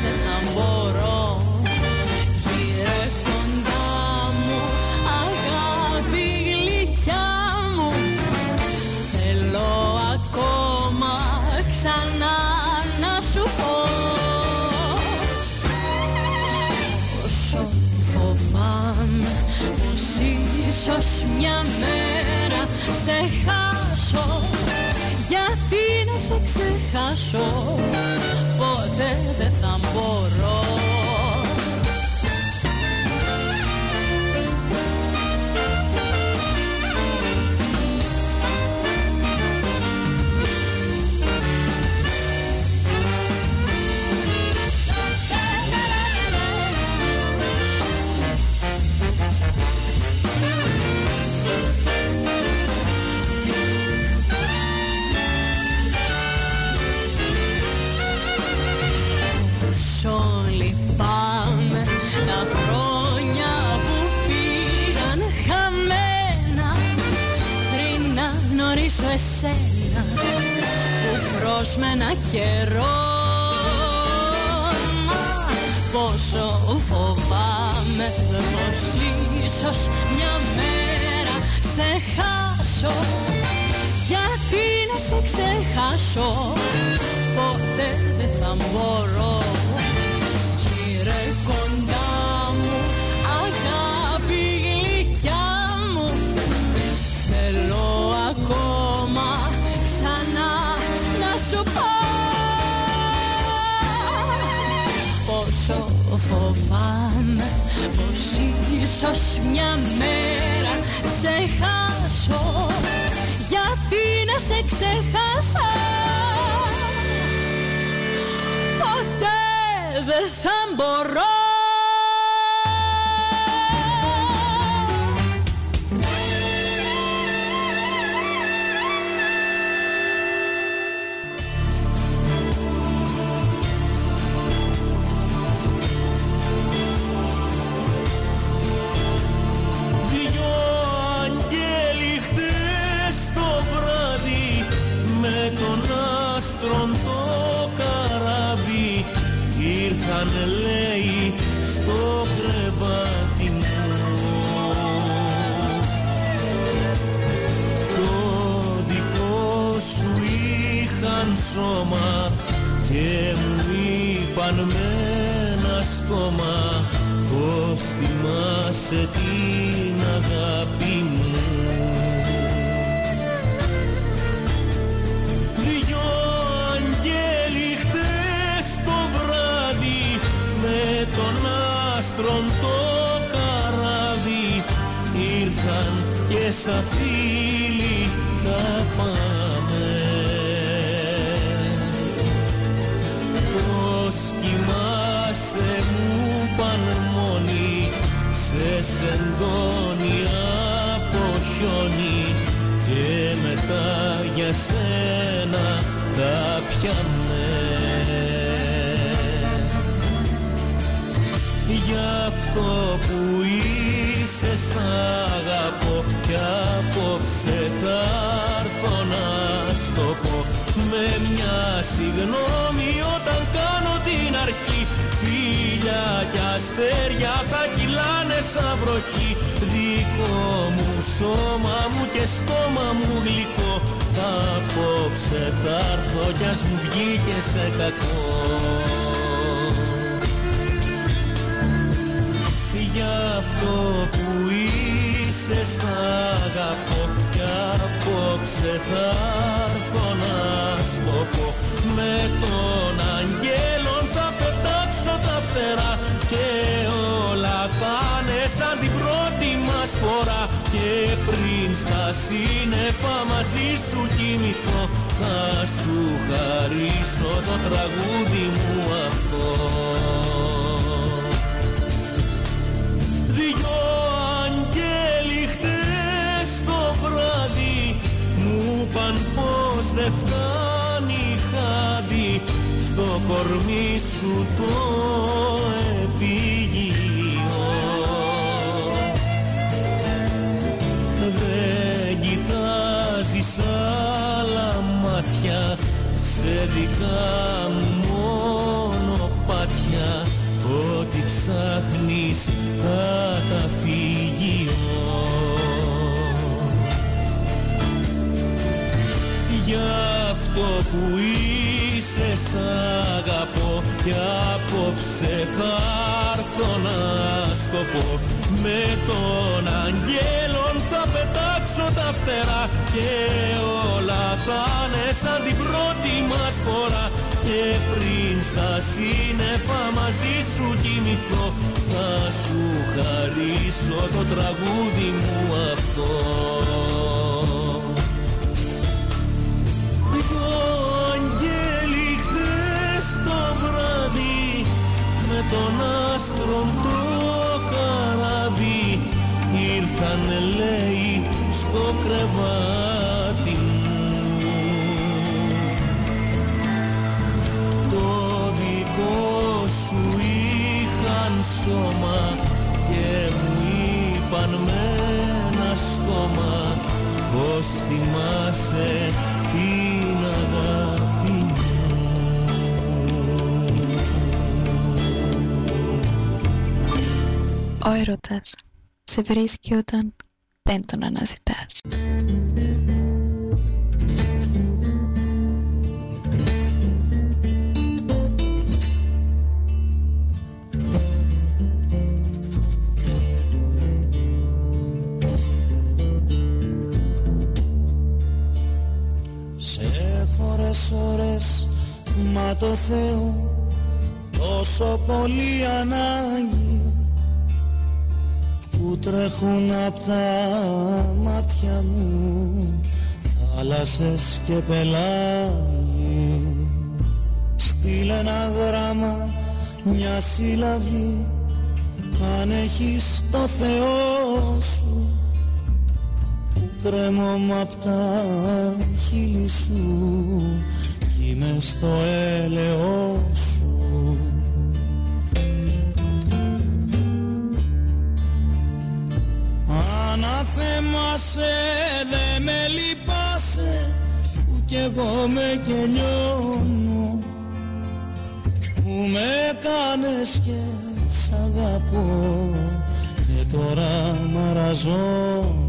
μου παν μόνοι σε σεντόνι από χιόνι και μετά για σένα τα πιάμε Γι' αυτό που είσαι σ' αγαπώ Κι απόψε θα έρθω να στο πω Με μια συγνώμη όταν κάνω την αρχή. Φίλια κι αστέρια θα κυλάνε σαν βροχή. Δικό μου σώμα μου και στόμα μου γλυκό. Απόψε θα έρθω κι ας μου βγήκε σε κακό. Γι' αυτό που είσαι σ' αγαπώ. Κι απόψε θα έρθω να στο πω Με τον αγγέλων θα πετάξω τα φτερά Και όλα θα είναι σαν την πρώτη μας φορά. Και πριν στα σύννεφα μαζί σου κοιμηθώ Θα σου χαρίσω το τραγούδι μου αυτό. Δυο αγγέλοι χτες το βράδυ μου παν πως δεν φτάνει χάδι στο κορμί σου το επίγειο. Δεν κοιτάζεις άλλα μάτια σε δικά μου μονοπάτια Ό,τι ψάχνεις καταφύγιο Γι' αυτό που είσαι σ' αγαπώ Κι απόψε θα έρθω να στο πω. Με τον αγγέλων θα πετάξω τα φτερά Και όλα θα είναι σαν την πρώτη μας φορά. Και πριν στα σύννεφα μαζί σου κοιμηθώ Θα σου χαρίσω το τραγούδι μου αυτό με τον άστρο το καράβι. Ήρθαν λέει στο κρεβάτι μου. Το δικό σου είχαν σώμα και μου είπαν με ένα στόμα. Πως θυμάσαι την αγάπη Ο έρωτας σε βρίσκει όταν δεν τον αναζητάς. Σε έχω ώρες ώρες Μα το Θεό τόσο πολύ ανάγκη που τρέχουν απ' τα μάτια μου θάλασσες και πελάγι Στείλε ένα γράμμα, μια σύλλαβη αν έχεις το Θεό σου. Που κρέμω απ' τα χείλη σου κι είμαι στο έλεό σου Αναθέμασαι δε με λυπάσαι που κι εγώ με και λιώνω που με κάνες και σ' αγαπώ και τώρα μαραζώνω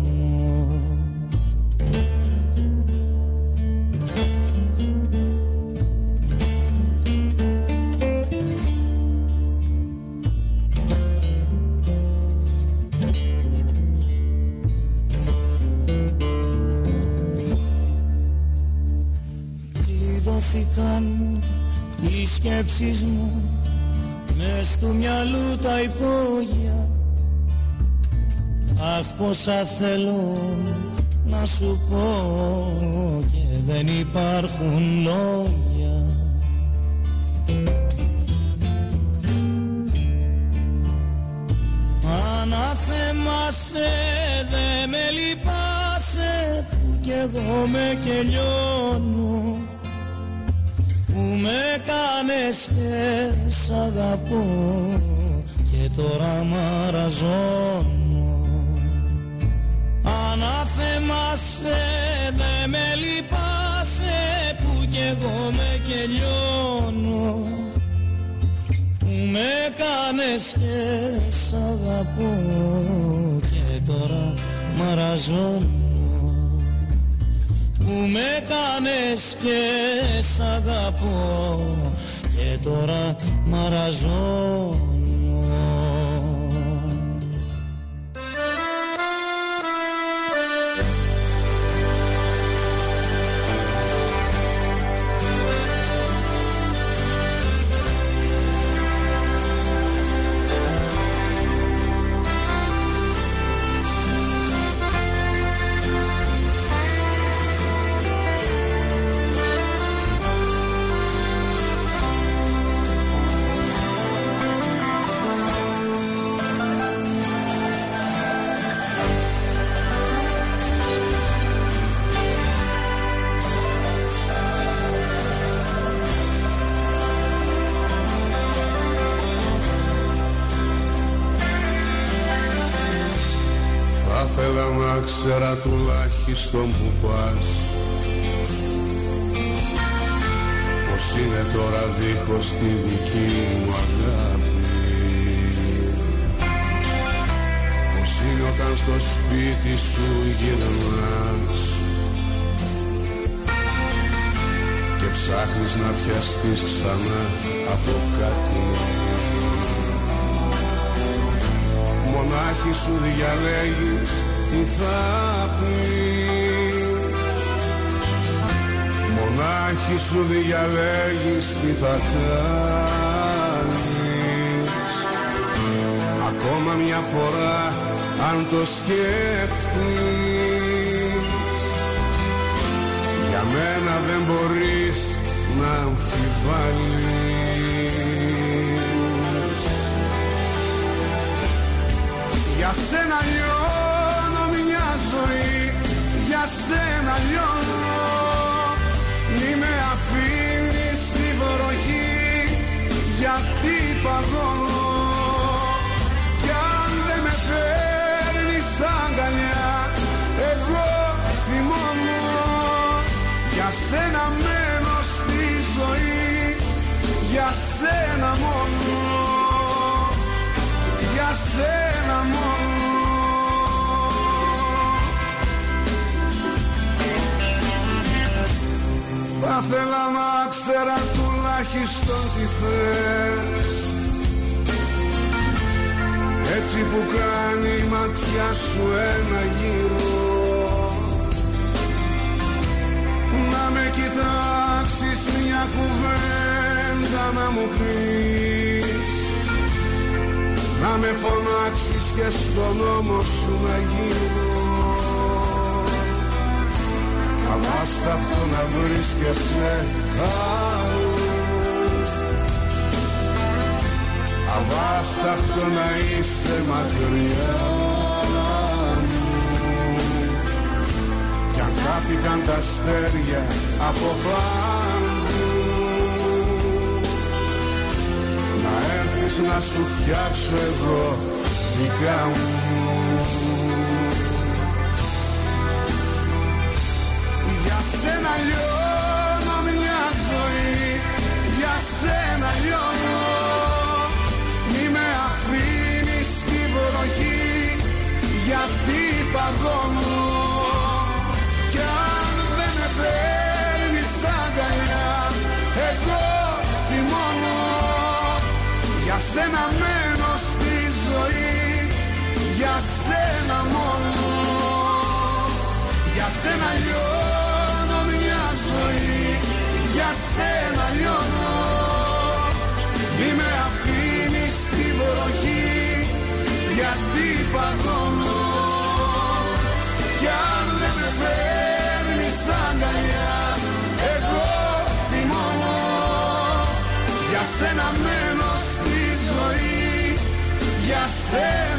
σκέψεις μου. Μες του μυαλού τα υπόγεια. Αχ πόσα θέλω να σου πω και δεν υπάρχουν λόγια. Αναθέμασε δε με λυπάσαι που κι εγώ με κελιώνω που με κάνες και σ' αγαπώ. Και τώρα μαραζώνω Αναθέμασε δε με λυπάσαι που κι εγώ με κελιώνω. Που με κάνες και σ' αγαπώ. Και τώρα μαραζώνω που με κάνες και σ' αγαπώ. Και τώρα μαραζώνω τουλάχιστον που πας. Πως είναι τώρα δίχως τη δική μου αγάπη. Πως είναι όταν στο σπίτι σου γυρνάς Και ψάχνεις να πιαστείς ξανά από κάτι. Μονάχη σου διαλέγεις τι θα πεις Μονάχη σου διαλέγεις τι θα κάνεις. Ακόμα μια φορά αν το σκέφτεις. Για μένα δεν μπορείς να αμφιβάλλεις. Για σένα λιώνω μια ζωή. Για σένα λιώνω Γιατί παγώνω. Κι αν δεν με παίρνεις αγκαλιά Εγώ θυμώνω. Για σένα μένω στη ζωή Για σένα μόνο. Για σένα μόνο. Θα θέλα να ξέρα τουλάχιστον τι θες. Έτσι που κάνει η ματιά σου ένα γύρο. Να με κοιτάξεις μια κουβέντα να μου πεις. Να με φωνάξεις και στον νόμο σου να γίνω. Αβάσταχτο να βρίσκεσαι αλλού Αβάσταχτο να είσαι μακριά μου. Κι αν χάθηκαν τα αστέρια από πάνω να έρθεις να σου φτιάξω εγώ δικά μου. Για σένα λιώνω Γιατί παγώνω Κι αν δεν με παίρνεις αγκαλιά Εγώ θυμώνω. Για σένα μένω στη ζωή Για σένα μόνο. Για σένα λιώνω σένα μένω στη ζωή. Για σένα.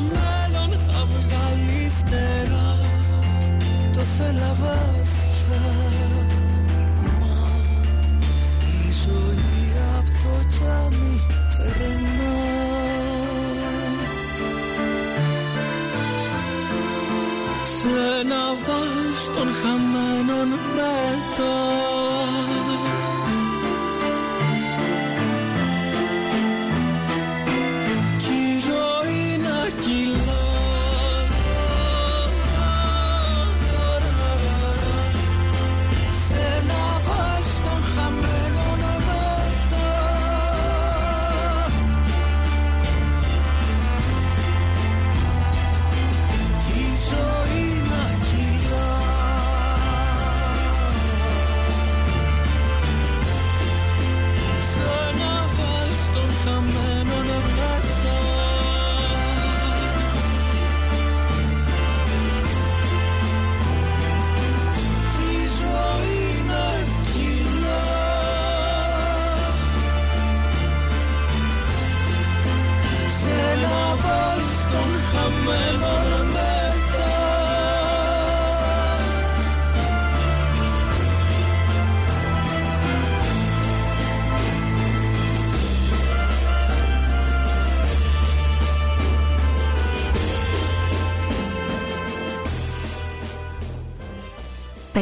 μέλλον θα βγάλει φτερά το θέλα βαθιά μα η ζωή απ' το τσάνι περνά σε ένα βάζ των χαμένων μετά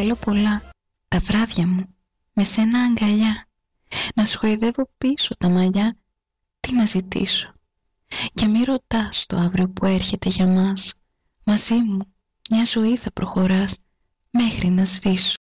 θέλω πολλά. Τα βράδια μου, με σένα αγκαλιά. Να σου σχοηδεύω πίσω τα μαλλιά. Τι να ζητήσω. Και μη ρωτάς το αύριο που έρχεται για μας. Μαζί μου, μια ζωή θα προχωράς μέχρι να σβήσω.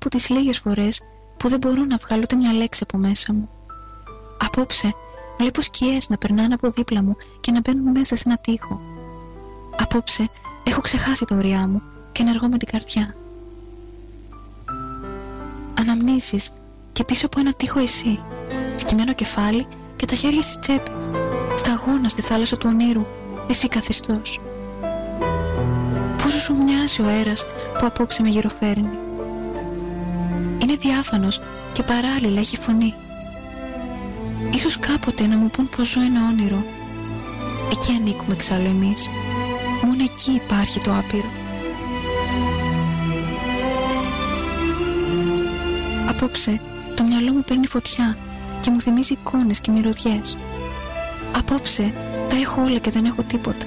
Από τις λίγες φορές που δεν μπορώ να βγάλω ούτε μια λέξη από μέσα μου. Απόψε βλέπω σκιές να περνάνε από δίπλα μου και να μπαίνουν μέσα σε ένα τοίχο. Απόψε έχω ξεχάσει τα ωριά μου και ενεργώ με την καρδιά. Αναμνήσεις και πίσω από ένα τοίχο εσύ, σκυμμένο κεφάλι και τα χέρια στις τσέπες, σταγόνα στη θάλασσα του ονείρου, εσύ καθιστός. Πόσο σου μοιάζει ο αέρας που απόψε με γυροφέρνει. Είναι διάφανος και παράλληλα έχει φωνή. Ίσως κάποτε να μου πούν πως ζω ένα όνειρο. Εκεί ανήκουμε εξάλλου εμείς. Μόνο εκεί υπάρχει το άπειρο. Απόψε το μυαλό μου παίρνει φωτιά και μου θυμίζει εικόνες και μυρωδιές. Απόψε τα έχω όλα και δεν έχω τίποτα.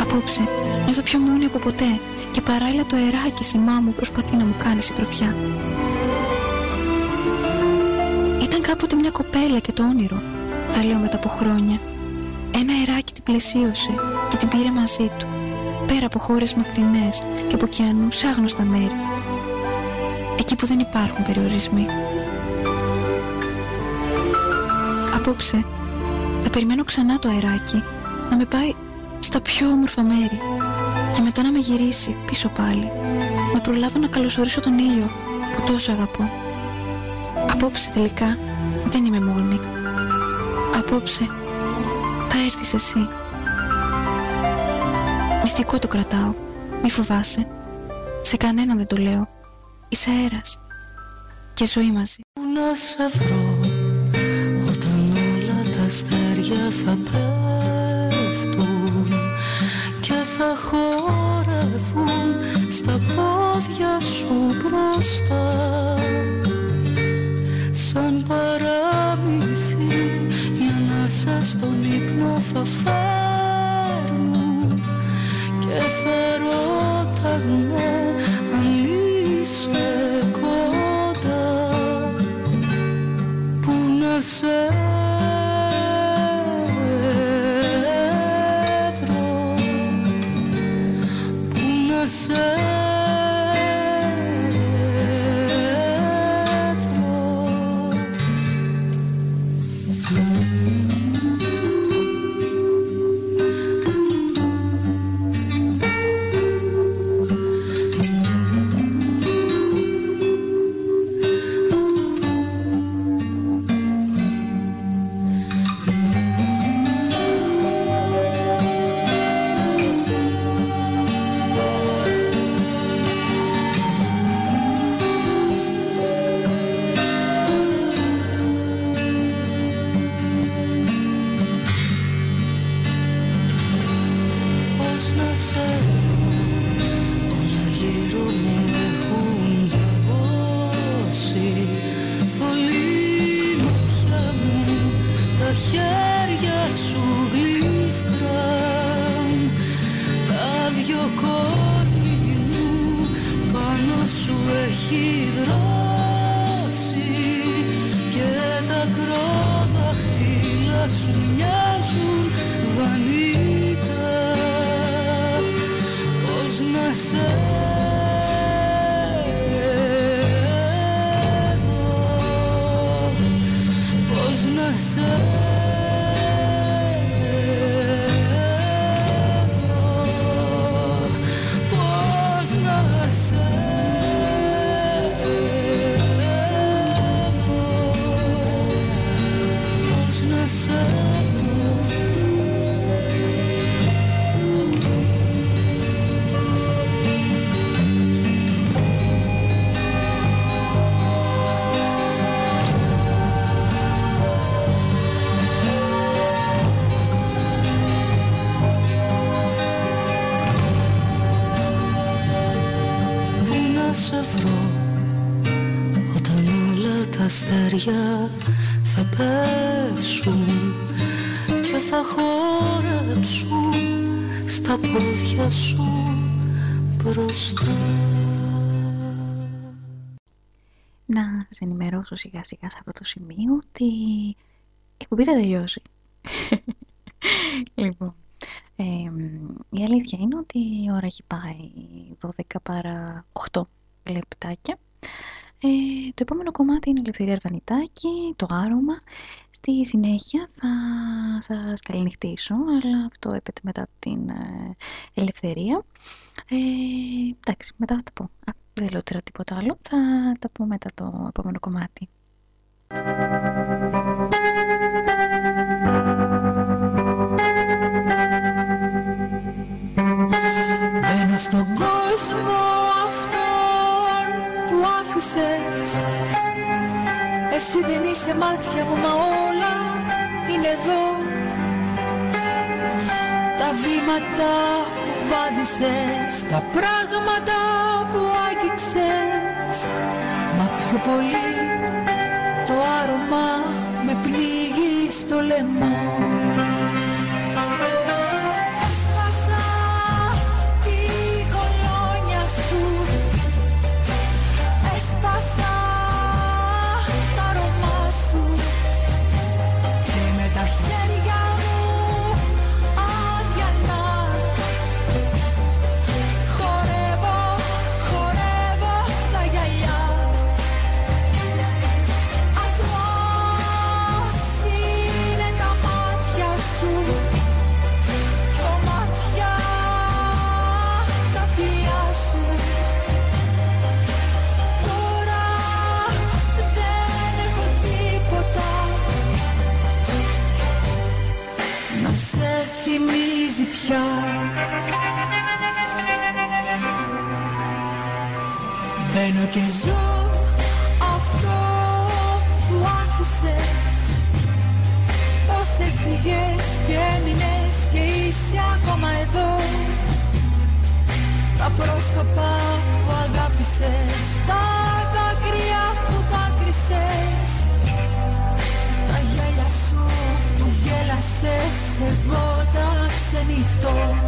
Απόψε νιώθω πιο μόνη από ποτέ και παράλληλα το αεράκι σημά μου προσπαθεί να μου κάνει συντροφιά. Ήταν κάποτε μια κοπέλα και το όνειρο, θα λέω μετά από χρόνια. Ένα αεράκι την πλαισίωσε και την πήρε μαζί του, πέρα από χώρες μακρινές και από ωκεανούς άγνωστα μέρη. Εκεί που δεν υπάρχουν περιορισμοί. Απόψε θα περιμένω ξανά το αεράκι να με πάει στα πιο όμορφα μέρη και μετά να με γυρίσει πίσω πάλι να προλάβω να καλωσορίσω τον ήλιο που τόσο αγαπώ. Απόψε τελικά δεν είμαι μόνη. Απόψε θα έρθεις εσύ. Μυστικό το κρατάω. Μη φοβάσαι. Σε κανέναν δεν το λέω. Είσαι αέρας. Και ζωή μαζί. Πού να σε βρω όταν όλα τα αστέρια θα πέφτουν και θα χορεύουν στα πόδια σου μπροστά ύπνο θα σιγά σιγά σε αυτό το σημείο ότι η εκπομπή θα τελειώσει. λοιπόν, εμ, η αλήθεια είναι ότι η ώρα έχει πάει 12 παρά 8 λεπτάκια. Ε, το επόμενο κομμάτι είναι η Ελευθερία Αρβανιτάκη, το άρωμα. Στη συνέχεια θα σας καληνυχτήσω, αλλά αυτό έπεται μετά την ε, ελευθερία. Ε, εντάξει, μετά θα τα πω. Α, δεν λέω τώρα τίποτα άλλο. Θα τα πω μετά το επόμενο κομμάτι. Μπαίνω στον κόσμο αυτόν που άφησες Εσύ δεν είσαι μάτια μου μα όλα είναι εδώ Τα βήματα που βάδισε Τα πράγματα που άγγιξες. Μα πιο πολύ το άρωμα με πνίγει στο λαιμό και ζω αυτό που άφησες Πως έφυγες και έμεινες και είσαι ακόμα εδώ. Τα πρόσωπα που αγάπησες Τα δάκρυα που δάκρυσες. Τα γέλια σου που γέλασες Εγώ τα ξενυχτώ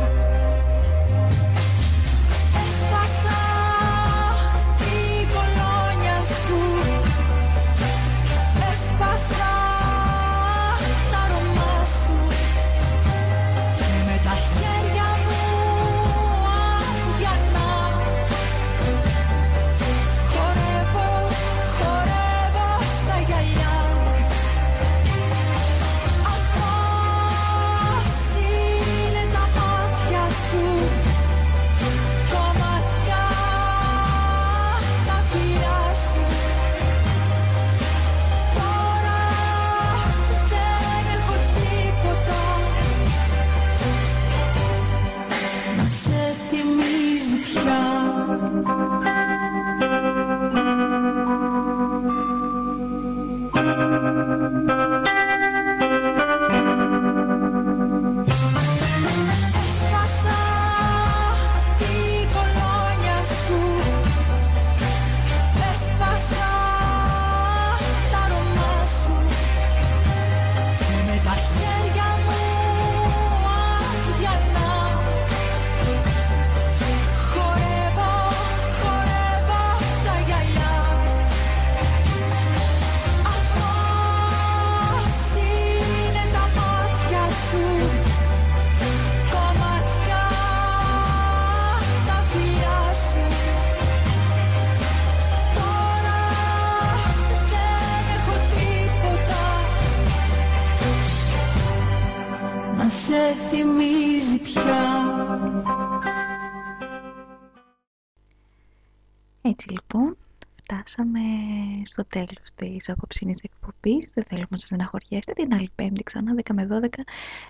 τέλος της απόψινής εκπομπής. Δεν θέλω να σας στεναχωριέσετε. Την άλλη πέμπτη ξανά, 10 με 12,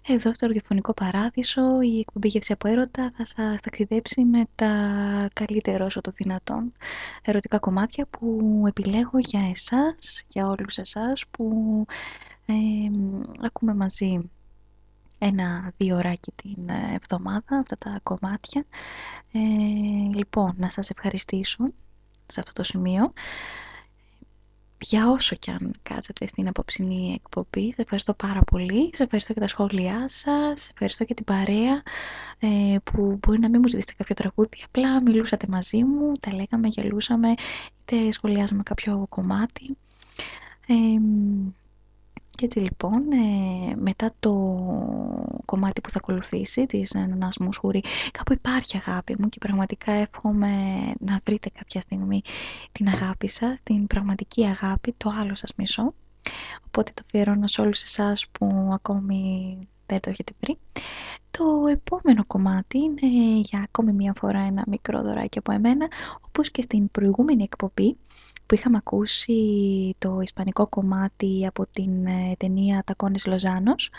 εδώ στο ραδιοφωνικό παράδεισο. Η εκπομπή Γεύση από Έρωτα θα σας ταξιδέψει με τα καλύτερα όσο το δυνατόν ερωτικά κομμάτια που επιλέγω για εσάς, για όλους εσάς που ε, ακούμε μαζί ένα-δύο ωράκι την ε, εβδομάδα αυτά τα κομμάτια. Ε, λοιπόν, να σας ευχαριστήσω σε αυτό το σημείο για όσο και αν κάτσετε στην απόψινή εκπομπή. Σε ευχαριστώ πάρα πολύ. Σε ευχαριστώ για τα σχόλιά σας. Σε ευχαριστώ για την παρέα ε, που μπορεί να μην μου ζητήσετε κάποιο τραγούδι. Απλά μιλούσατε μαζί μου, τα λέγαμε, γελούσαμε, είτε σχολιάζαμε κάποιο κομμάτι. Ε, και έτσι λοιπόν, ε, μετά το κομμάτι που θα ακολουθήσει της Νανάς Μουσχούρη, κάπου υπάρχει αγάπη μου και πραγματικά εύχομαι να βρείτε κάποια στιγμή την αγάπη σας, την πραγματική αγάπη, το άλλο σας μισό. Οπότε το αφιερώνω σε όλους εσάς που ακόμη δεν το έχετε βρει. Το επόμενο κομμάτι είναι για ακόμη μια φορά ένα μικρό δωράκι από εμένα, όπως και στην προηγούμενη εκπομπή που είχαμε ακούσει το ισπανικό κομμάτι από την ε, ταινία «Τακόνες Λοζάνος»,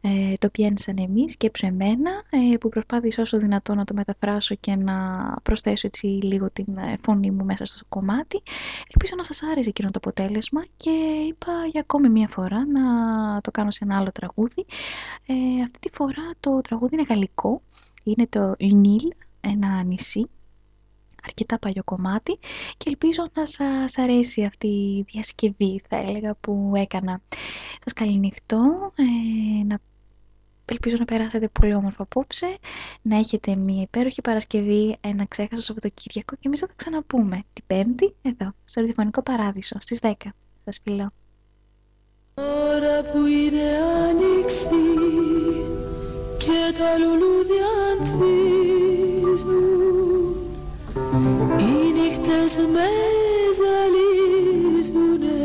ε, το πιένσαν εμείς, σκέψου εμένα, ε, που προσπάθησα όσο δυνατόν να το μεταφράσω και να προσθέσω έτσι λίγο την ε, φωνή μου μέσα στο κομμάτι. Ελπίζω να σας άρεσε εκείνο το αποτέλεσμα και είπα για ακόμη μία φορά να το κάνω σε ένα άλλο τραγούδι. Ε, αυτή τη φορά το τραγούδι είναι γαλλικό, είναι το «Unil», ένα νησί αρκετά παλιό κομμάτι και ελπίζω να σας αρέσει αυτή η διασκευή θα έλεγα που έκανα. Σας καληνυχτώ, ε, να... ελπίζω να περάσετε πολύ όμορφα απόψε, να έχετε μια υπέροχη Παρασκευή, ένα ξέχαστο Σαββατοκύριακο και εμείς θα τα ξαναπούμε την Πέμπτη εδώ, στο Ραδιοφωνικό Παράδεισο, στις 10. Σας φιλώ. Τώρα που είναι άνοιξη και τα λουλούδια ανθίζουν οι νύχτες με ζαλίζουνε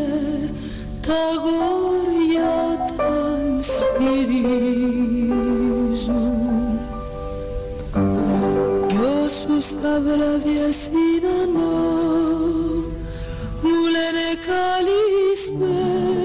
τα γόρια όταν σφυρίζουν. Κι όσους τα βράδια συναντώ μου λένε καλησπέρα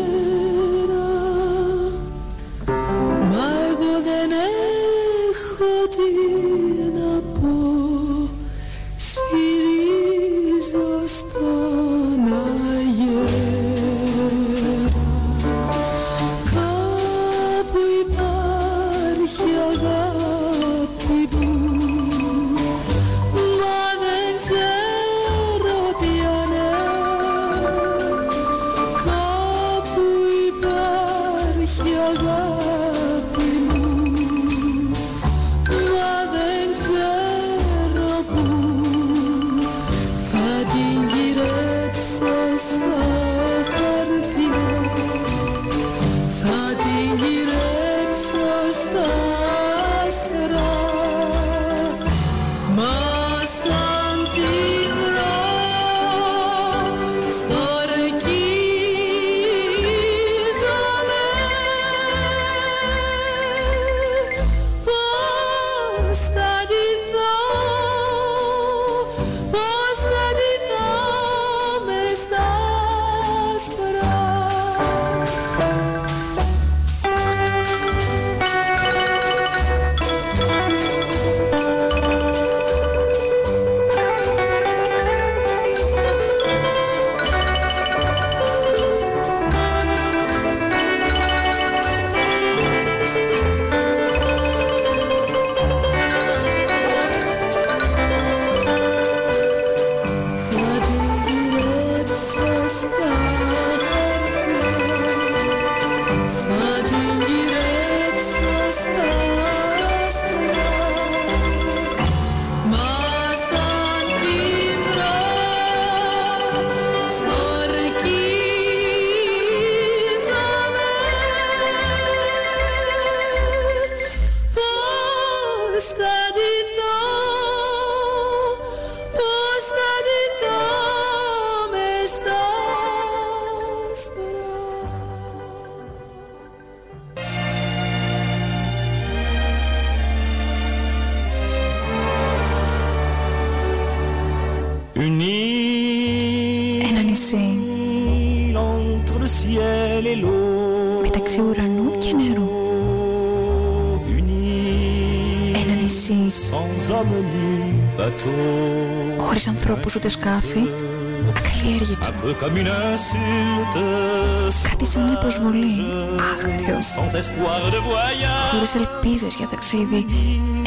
προσβολή, άγριος, Sans espoir de voyage. χωρίς ελπίδες για ταξίδι.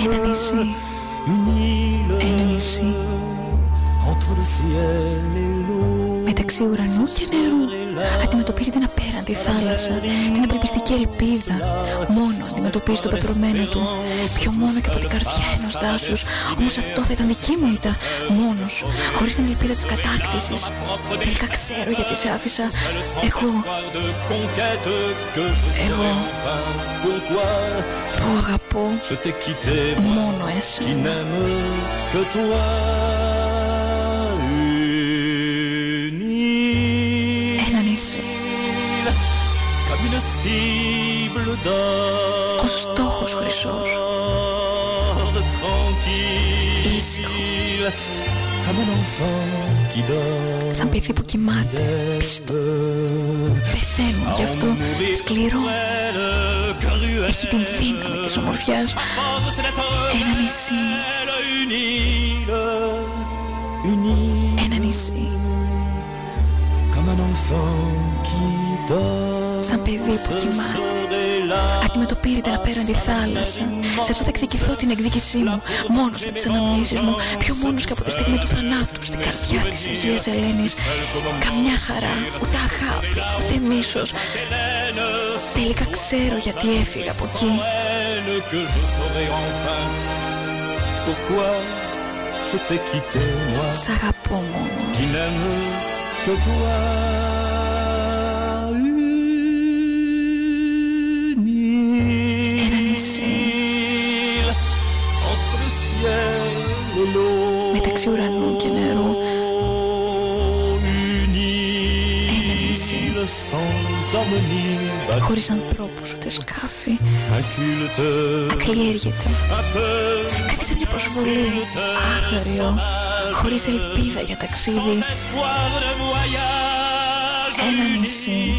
Ένα νησί, Une île ένα νησί entre le ciel et l'eau. μεταξύ ουρανού και νερού. Αντιμετωπίζει την απέραντη θάλασσα, την απελπιστική ελπίδα. Μόνος αντιμετωπίζει το πεπρωμένο του. Πιο μόνο και από την καρδιά ενός δάσους. Όμως αυτό θα ήταν δική μου ήττα. Μόνος, χωρίς την ελπίδα της κατάκτησης. Τελικά ξέρω γιατί σε άφησα. Εγώ Espoir de conquête que je serai Εγώ. enfin pour toi. που αγαπώ Je t'ai quitté, moi μόνο qui εσένα. n'aime que toi. Une île Ένα νησί, comme une cible d'or. Σαν παιδί που κοιμάται, πιστό. Πεθαίνουν γι' αυτό σκληρό. Έχει την δύναμη της ομορφιάς. Ένα νησί, Une île, une île, ένα νησί, comme un enfant qui dort. Σαν παιδί που κοιμάται. Serai là Αντιμετωπίζει την απέραντη θάλασσα. Σε αυτό θα εκδικηθώ την εκδίκησή μου. Μόνος με τις αναμνήσεις μου. Πιο μόνος και από τη στιγμή του θανάτου. Στην καρδιά της Αγίας Ελένης. Καμιά χαρά, ούτε αγάπη, ούτε μίσος. Τελικά ξέρω γιατί έφυγα από εκεί. haine que je saurai enfin pourquoi je t'ai quitté moi Σ' αγαπώ μόνο. Μεταξύ ουρανού και νερού. Une Ένα νησί île sans homme ni bateau. χωρίς ανθρώπους ούτε σκάφη. Un culte Ακλιέργητο. un peu Κάτι σαν μια προσβολή. Άγριο. Χωρίς ελπίδα για ταξίδι. espoir de voyage. Ένα νησί.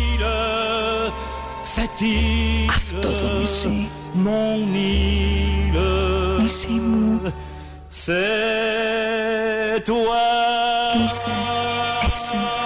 Cette île, Αυτό το νησί. mon île, Νησί μου. C'est toi. Είσαι εσύ.